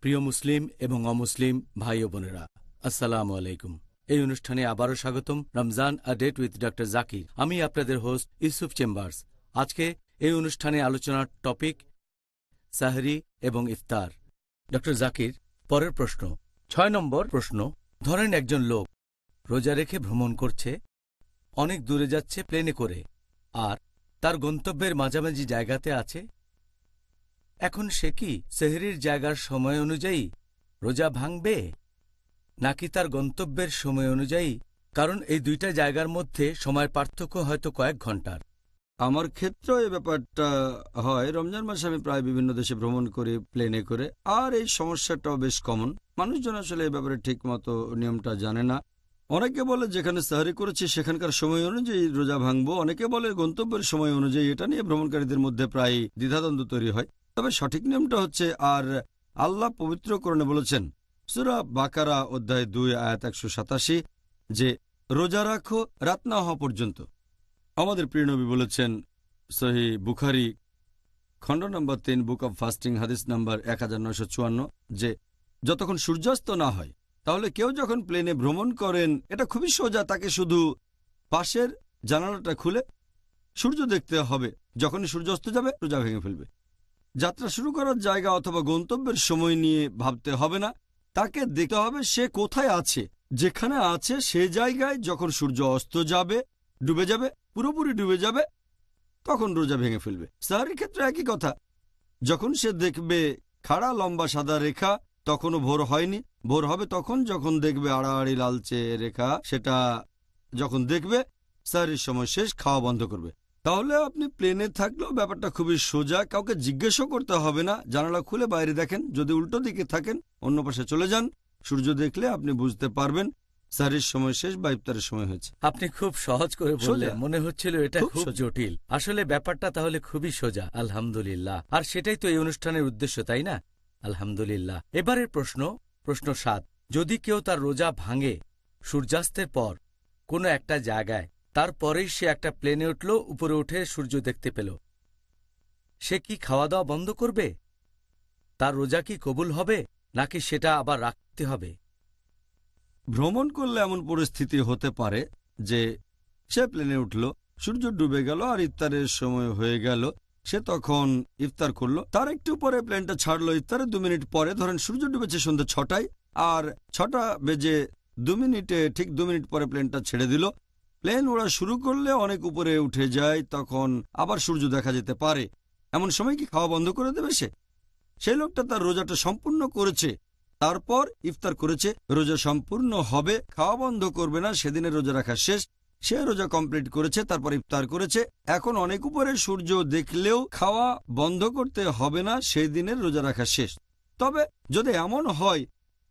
প্রিয় মুসলিম এবং অমুসলিম ভাই ও বোনেরা, আসসালামু আলাইকুম। এই অনুষ্ঠানে আবারও স্বাগতম Ramzan a date with doctor Zakir. আমি আপনাদের হোস্ট ইউসুফ চেম্বার্স। আজকে এই অনুষ্ঠানে আলোচনার টপিক সাহরি এবং ইফতার। ডক্টর জাকির, পরের প্রশ্ন। ছয় নম্বর প্রশ্ন, ধরেন একজন লোক রোজা রেখে ভ্রমণ করছে, অনেক দূরে যাচ্ছে প্লেনে করে, আর তার গন্তব্যের মাঝামাঝি জায়গাতে আছে। এখন সে কি সেহরির জায়গার সময় অনুযায়ী রোজা ভাঙবে, নাকি তার গন্তব্যের সময় অনুযায়ী? কারণ এই দুইটা জায়গার মধ্যে সময় পার্থক্য হয়তো কয়েক ঘণ্টার। আমার ক্ষেত্রেও এই ব্যাপারটা হয়, রমজান মাসে আমি প্রায় বিভিন্ন দেশে ভ্রমণ করি প্লেনে করে। আর এই সমস্যাটাও বেশ কমন মানুষজন আসলে এই ব্যাপারে ঠিক মতো নিয়মটা জানে না। অনেকে বলে যেখানে সাহারি করেছি সেখানকার সময় অনুযায়ী রোজা ভাঙবো। অনেকে বলে গন্তব্যের সময় অনুযায়ী এটা নিয়ে ভ্রমণকারীদের মধ্যে প্রায় দ্বিধাদ্বন্দ্ব তৈরি হয়। তবে সঠিক নিয়মটা হচ্ছে, আর আল্লাহ পবিত্রকরণে বলেছেন, সুরা বাকারা অধ্যায় দুই, আয়াত একশো সাতাশি, যে রোজা রাখো, রাত না হওয়া পর্যন্ত। আমাদের প্রিয়নবী বলেছেন, সহি বুখারি, খণ্ড নম্বর তিন, বুক অব ফাস্টিং, হাদিস নম্বর এক যে যতক্ষণ সূর্যাস্ত না হয় তাহলে কেউ যখন প্লেনে ভ্রমণ করেন, এটা খুবই সোজা, তাকে শুধু পাশের জানালাটা খুলে সূর্য দেখতে হবে। যখনই সূর্য অস্ত যাবে রোজা ভেঙে ফেলবে। যাত্রা শুরু করার জায়গা অথবা গন্তব্যের সময় নিয়ে ভাবতে হবে না। তাকে দেখতে হবে সে কোথায় আছে। যেখানে আছে সে জায়গায় যখন সূর্য অস্ত যাবে, ডুবে যাবে, পুরোপুরি ডুবে যাবে, তখন রোজা ভেঙে ফেলবে। সাহারির ক্ষেত্রে একই কথা। যখন সে দেখবে খাড়া, লম্বা, সাদা রেখা তখনও ভোর হয়নি। ভোর হবে তখন যখন দেখবে আড়াআড়ি লালচে রেখা সেটা যখন দেখবে সাহারির সময় শেষ খাওয়া বন্ধ করবে। তাহলে আপনি প্লেনে থাকলেও ব্যাপারটা খুবই সোজা। কাউকে জিজ্ঞেসও করতে হবে না। জানালা খুলে বাইরে দেখেন। যদি উল্টো দিকে থাকেন অন্য পাশে চলে যান। সূর্য দেখলে আপনি বুঝতে পারবেন সারির সময় শেষ বা ইফতারের সময় হয়েছে। আপনি খুব সহজ করে বললেন। মনে হচ্ছিল এটা খুব জটিল। আসলে ব্যাপারটা তাহলে খুবই সোজা আলহামদুলিল্লাহ। আর সেটাই তো এই অনুষ্ঠানের উদ্দেশ্য তাই না? আলহামদুলিল্লাহ। এবারের প্রশ্ন প্রশ্ন সাত। যদি কেউ তার রোজা ভাঙে সূর্যাস্তের পর কোনো একটা জায়গায়, তারপরেই সে একটা প্লেনে উঠল, উপরে উঠে সূর্য দেখতে পেল। সে কি খাওয়া দাওয়া বন্ধ করবে? তার রোজা কি কবুল হবে, নাকি সেটা আবার রাখতে হবে? ভ্রমণ করলে এমন পরিস্থিতি হতে পারে যে সে প্লেনে উঠল, সূর্য ডুবে গেল আর ইফতারের সময় হয়ে গেল সে তখন ইফতার করল। তার একটু পরে প্লেনটা ছাড়লো ইফতারের দু মিনিট পরে। ধরেন সূর্য ডুবেছে সন্ধ্যে ছটায়, আর ছটা বেজে দু মিনিটে ঠিক দু মিনিট পরে প্লেনটা ছেড়ে দিল। প্লেন ওড়া শুরু করলে অনেক উপরে উঠে যায়, তখন আবার সূর্য দেখা যেতে পারে। এমন সময় কি খাওয়া বন্ধ করে দেবে সে? সেই লোকটা তার রোজাটা সম্পূর্ণ করেছে। তারপর ইফতার করেছে। রোজা সম্পূর্ণ হবে, খাওয়া বন্ধ করবে না, সেদিনের রোজা রাখা শেষ। সে রোজা কমপ্লিট করেছে, তারপর ইফতার করেছে। এখন অনেক উপরে সূর্য দেখলেও খাওয়া বন্ধ করতে হবে না, সেই দিনের রোজা রাখা শেষ। তবে যদি এমন হয়,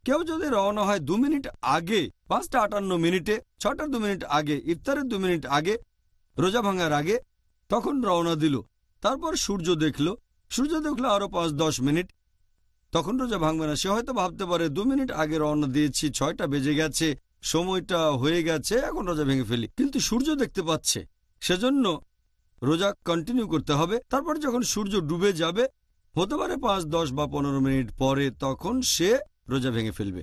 কেউ যদি রওনা হয় দু মিনিট আগে, পাঁচটা আটান্ন মিনিটে ছটার দু মিনিট আগে, ইফতারের দু মিনিট আগে, রোজা ভাঙার আগে, তখন রওনা দিল। তারপর সূর্য দেখল। সূর্য দেখল আরও পাঁচ দশ মিনিট। তখন রোজা ভাঙবে না। সে হয়তো ভাবতে পারে, দু মিনিট আগে রওনা দিয়েছি, ছয়টা বেজে গেছে। সময়টা হয়ে গেছে, এখন রোজা ভেঙে ফেলি। কিন্তু সূর্য দেখতে পাচ্ছে। সেজন্য রোজা কন্টিনিউ করতে হবে। তারপর যখন সূর্য ডুবে যাবে, হতে পারে পাঁচ, দশ বা পনেরো মিনিট পরে তখন সে রোজা ভেঙে ফেলবে।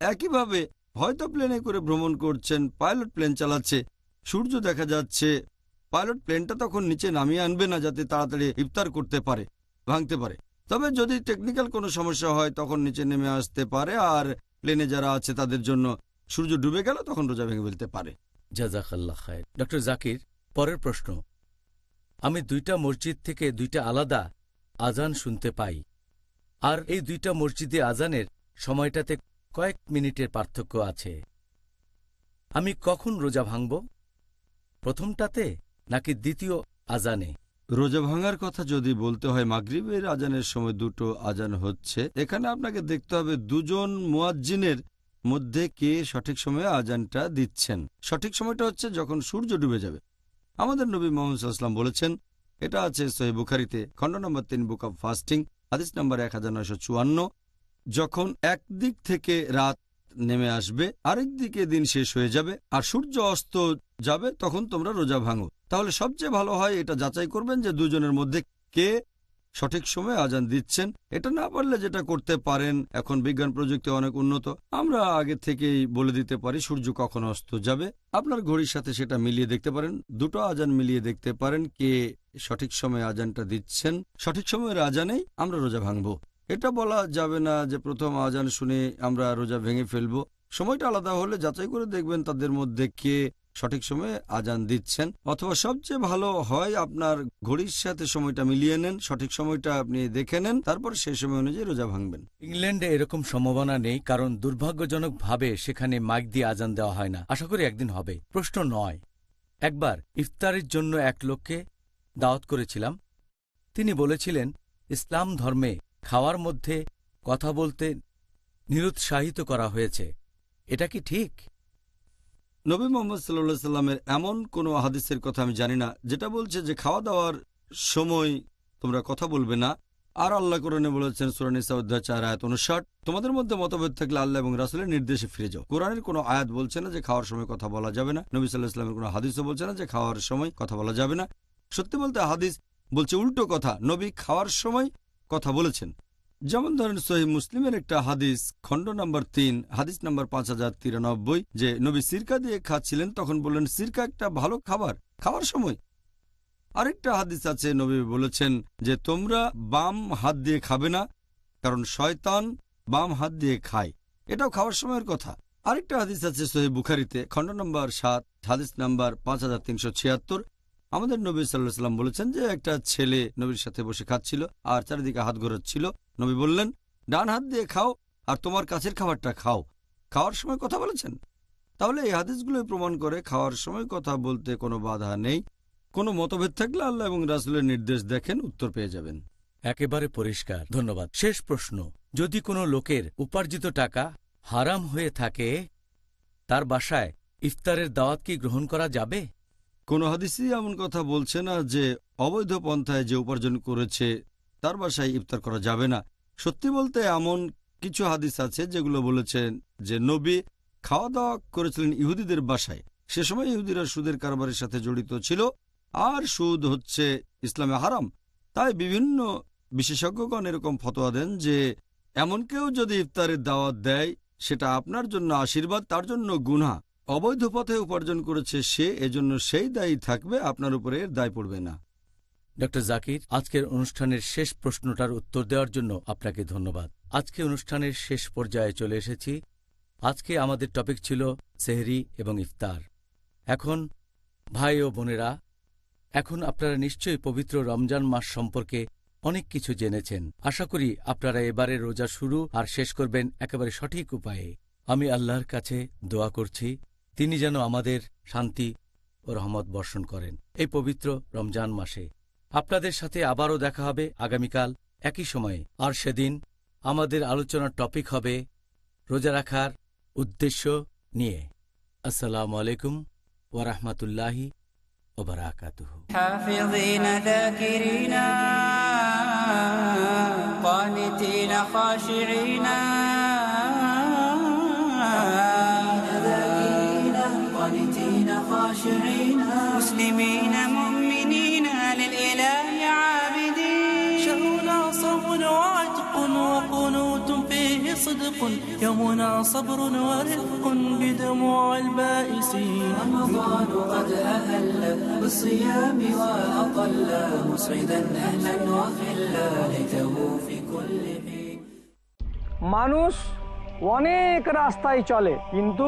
একইভাবে হয়তো প্লেনে করে ভ্রমণ করছেন পাইলট প্লেন চালাচ্ছে, সূর্য দেখা যাচ্ছে পাইলট প্লেনটা তখন নিচে নামিয়ে আনবে না যাতে তাড়াতাড়ি ইফতার করতে পারে, ভাঙতে পারে। তবে যদি টেকনিক্যাল কোনো সমস্যা হয়, তখন নিচে নেমে আসতে পারে। আর প্লেনে যারা আছে, তাদের জন্য সূর্য ডুবে গেল তখন রোজা ভেঙে ফেলতে পারে। জাজাকাল্লাহ খায়ের ডক্টর জাকির পরের প্রশ্ন। আমি দুইটা মসজিদ থেকে দুইটা আলাদা আজান শুনতে পাই। আর এই দুইটা মসজিদে আজানের সময়টাতে কয়েক মিনিটের পার্থক্য আছে। আমি কখন রোজা ভাঙব? প্রথমটাতে নাকি দ্বিতীয় আজানে রোজা ভাঙার কথা যদি বলতে হয় মাগরিবের আজানের সময় দুটো আজান হচ্ছে। এখানে আপনাকে দেখতে হবে দুজন মুয়াজ্জিনের মধ্যে কে সঠিক সময়ে আজানটা দিচ্ছেন? সঠিক সময়টা হচ্ছে যখন সূর্য ডুবে যাবে। আমাদের নবী মোহাম্মদ সাল্লাম বলেছেন, এটা আছে সোহেব বুখারিতে, খণ্ড নম্বর তিন, বুক অব ফাস্টিং, হাদিস নম্বর এক হাজার নয়শো চুয়ান্ন। যখন একদিক থেকে রাত নেমে আসবে, আরেক দিকে দিন শেষ হয়ে যাবে, আর সূর্য অস্ত যাবে, তখন তোমরা রোজা ভাঙো। তাহলে সবচেয়ে ভালো হয় এটা যাচাই করবেন যে দুজনের মধ্যে কে সঠিক সময়ে আজান দিচ্ছেন। এটা না পারলে যেটা করতে পারেন, এখন বিজ্ঞান প্রযুক্তি অনেক উন্নত, আমরা আগে থেকেই বলে দিতে পারি, সূর্য কখন অস্ত যাবে। আপনার ঘড়ির সাথে সেটা মিলিয়ে দেখতে পারেন, দুটো আজান মিলিয়ে দেখতে পারেন কে সঠিক সময়ে আজানটা দিচ্ছেন। সঠিক সময়ের আজানেই আমরা রোজা ভাঙবো। এটা বলা যাবে না যে প্রথম আজান শুনে আমরা রোজা ভেঙে ফেলব। সময়টা আলাদা হলে যাচাই করে দেখবেন তাদের মধ্যে কে সঠিক সময়ে আজান দিচ্ছেন। অথবা সবচেয়ে ভালো হয় আপনার ঘড়ির সাথে সময়টা মিলিয়ে নেন, সঠিক সময়টা আপনি দেখে নেন, তারপর সেই সময় অনুযায়ী রোজা ভাঙবেন। ইংল্যান্ডে এরকম সম্ভাবনা নেই, কারণ দুর্ভাগ্যজনকভাবে সেখানে মাইক দিয়ে আজান দেওয়া হয় না। আশা করি একদিন হবে। প্রশ্ন নয়। একবার ইফতারের জন্য এক লোককে দাওয়াত করেছিলাম। তিনি বলেছিলেন, ইসলাম ধর্মে খাওয়ার মধ্যে কথা বলতে নিরুৎসাহিত করা হয়েছে। এটা কি ঠিক? নবী মোহাম্মদ সাল্লা সাল্লামের এমন কোনো হাদিসের কথা আমি জানি না, যেটা বলছে যে খাওয়া দাওয়ার সময় তোমরা কথা বলবে না। আর আল্লাহ কোরআনে বলেছেন সুরানিসা অধ্যায় চার, আয়াত অনুষাট তোমাদের মধ্যে মতভেদ থাকলে আল্লাহ এবং রাসুলের নির্দেশে ফিরে যাও। কোরআনের কোনো আয়াত বলছে না যে খাওয়ার সময় কথা বলা যাবে না। নবী সাল্লাহ ইসলামের কোনো হাদিসও বলছে না যে খাওয়ার সময় কথা বলা যাবে না। সত্যি বলতে হাদিস বলছে উল্টো কথা, নবী খাওয়ার সময় কথা বলেছেন। যেমন ধরেন সহি মুসলিমের একটা হাদিস, খণ্ড নম্বর তিন, হাদিস নম্বর পাঁচ হাজার তিরানব্বই, যে নবী সিরকা দিয়ে খাচ্ছিলেন, তখন বললেন, সিরকা একটা ভালো খাবার, খাওয়ার সময়। আরেকটা হাদিস আছে, নবী বলেছেন যে, তোমরা বাম হাত দিয়ে খাবে না, কারণ শয়তান বাম হাত দিয়ে খায়। এটাও খাওয়ার সময়ের কথা। আরেকটা হাদিস আছে সহি বুখারিতে, খণ্ড নম্বর সাত, হাদিস নম্বর পাঁচ হাজার তিনশো ছিয়াত্তর আমাদের নবী সাল্লাহ সাল্লাম বলেছেন যে একটা ছেলে নবীর সাথে বসে খাচ্ছিল আর চারিদিকে হাত ঘোরাচ্ছিল। নবী বললেন, ডান হাত দিয়ে খাও আর তোমার কাছের খাবারটা খাও। খাওয়ার সময় কথা বলেছেন? তাহলে এই হাদিসগুলোই প্রমাণ করে খাওয়ার সময় কথা বলতে কোনো বাধা নেই। কোনো মতভেদ থাকলে আল্লাহ এবং রাসুলের নির্দেশ দেখেন, উত্তর পেয়ে যাবেন। একেবারে পরিষ্কার। ধন্যবাদ। শেষ প্রশ্ন, যদি কোনো লোকের উপার্জিত টাকা হারাম হয়ে থাকে, তার বাসায় ইফতারের দাওয়াত কি গ্রহণ করা যাবে? কোনো হাদিসই এমন কথা বলছে না যে অবৈধ পন্থায় যে উপার্জন করেছে তার বাসায় ইফতার করা যাবে না। সত্যি বলতে এমন কিছু হাদিস আছে যেগুলো বলেছেন যে নবী খাওয়া দাওয়া করেছিলেন ইহুদিদের বাসায়। সে সময় ইহুদিরা সুদের কারবারের সাথে জড়িত ছিল আর সুদ হচ্ছে ইসলামে হারাম। তাই বিভিন্ন বিশেষজ্ঞগণ এরকম ফতোয়া দেন যে এমন কেউ যদি ইফতারের দাওয়াত দেয়, সেটা আপনার জন্য আশীর্বাদ, তার জন্য গুনা অবৈধ পথে উপার্জন করেছে সে, এজন্য সেই দায়ী থাকবে, আপনার উপরে এর দায় পড়বে না। ড জাকির, আজকের অনুষ্ঠানের শেষ প্রশ্নটার উত্তর দেওয়ার জন্য আপনাকে ধন্যবাদ। আজকে অনুষ্ঠানের শেষ পর্যায়ে চলে এসেছি। আজকে আমাদের টপিক ছিল সেহরি এবং ইফতার। এখন, ভাই ও বোনেরা, এখন আপনারা নিশ্চয়ই পবিত্র রমজান মাস সম্পর্কে অনেক কিছু জেনেছেন। আশা করি আপনারা এবারে রোজা শুরু আর শেষ করবেন একেবারে সঠিক উপায়ে। আমি আল্লাহর কাছে দোয়া করছি। তিনি যেন আমাদের শান্তি ও রহমত বর্ষণ করেন এই পবিত্র রমজান মাসে আপনাদের সাথে আবারও দেখা হবে আগামীকাল একই সময়ে আর সেদিন আমাদের আলোচনার টপিক হবে রোজা রাখার উদ্দেশ্য নিয়ে আসসালামু আলাইকুম ওরহমতুল্লাহি ওবরাকাতুহ حافظين ذاكرين قانتين خاشعين خاشعين مسلمين مؤمنين للإله عابدين شهرنا صوم وعتق وقنوت فيه صدق يومنا صبر ورفق بدموع البائسين رمضان قد أهل بالصيام وأطل مسعدا أهلا وخلا ليته في كل حين মানুষ অনেক রাস্তায় চলে কিন্তু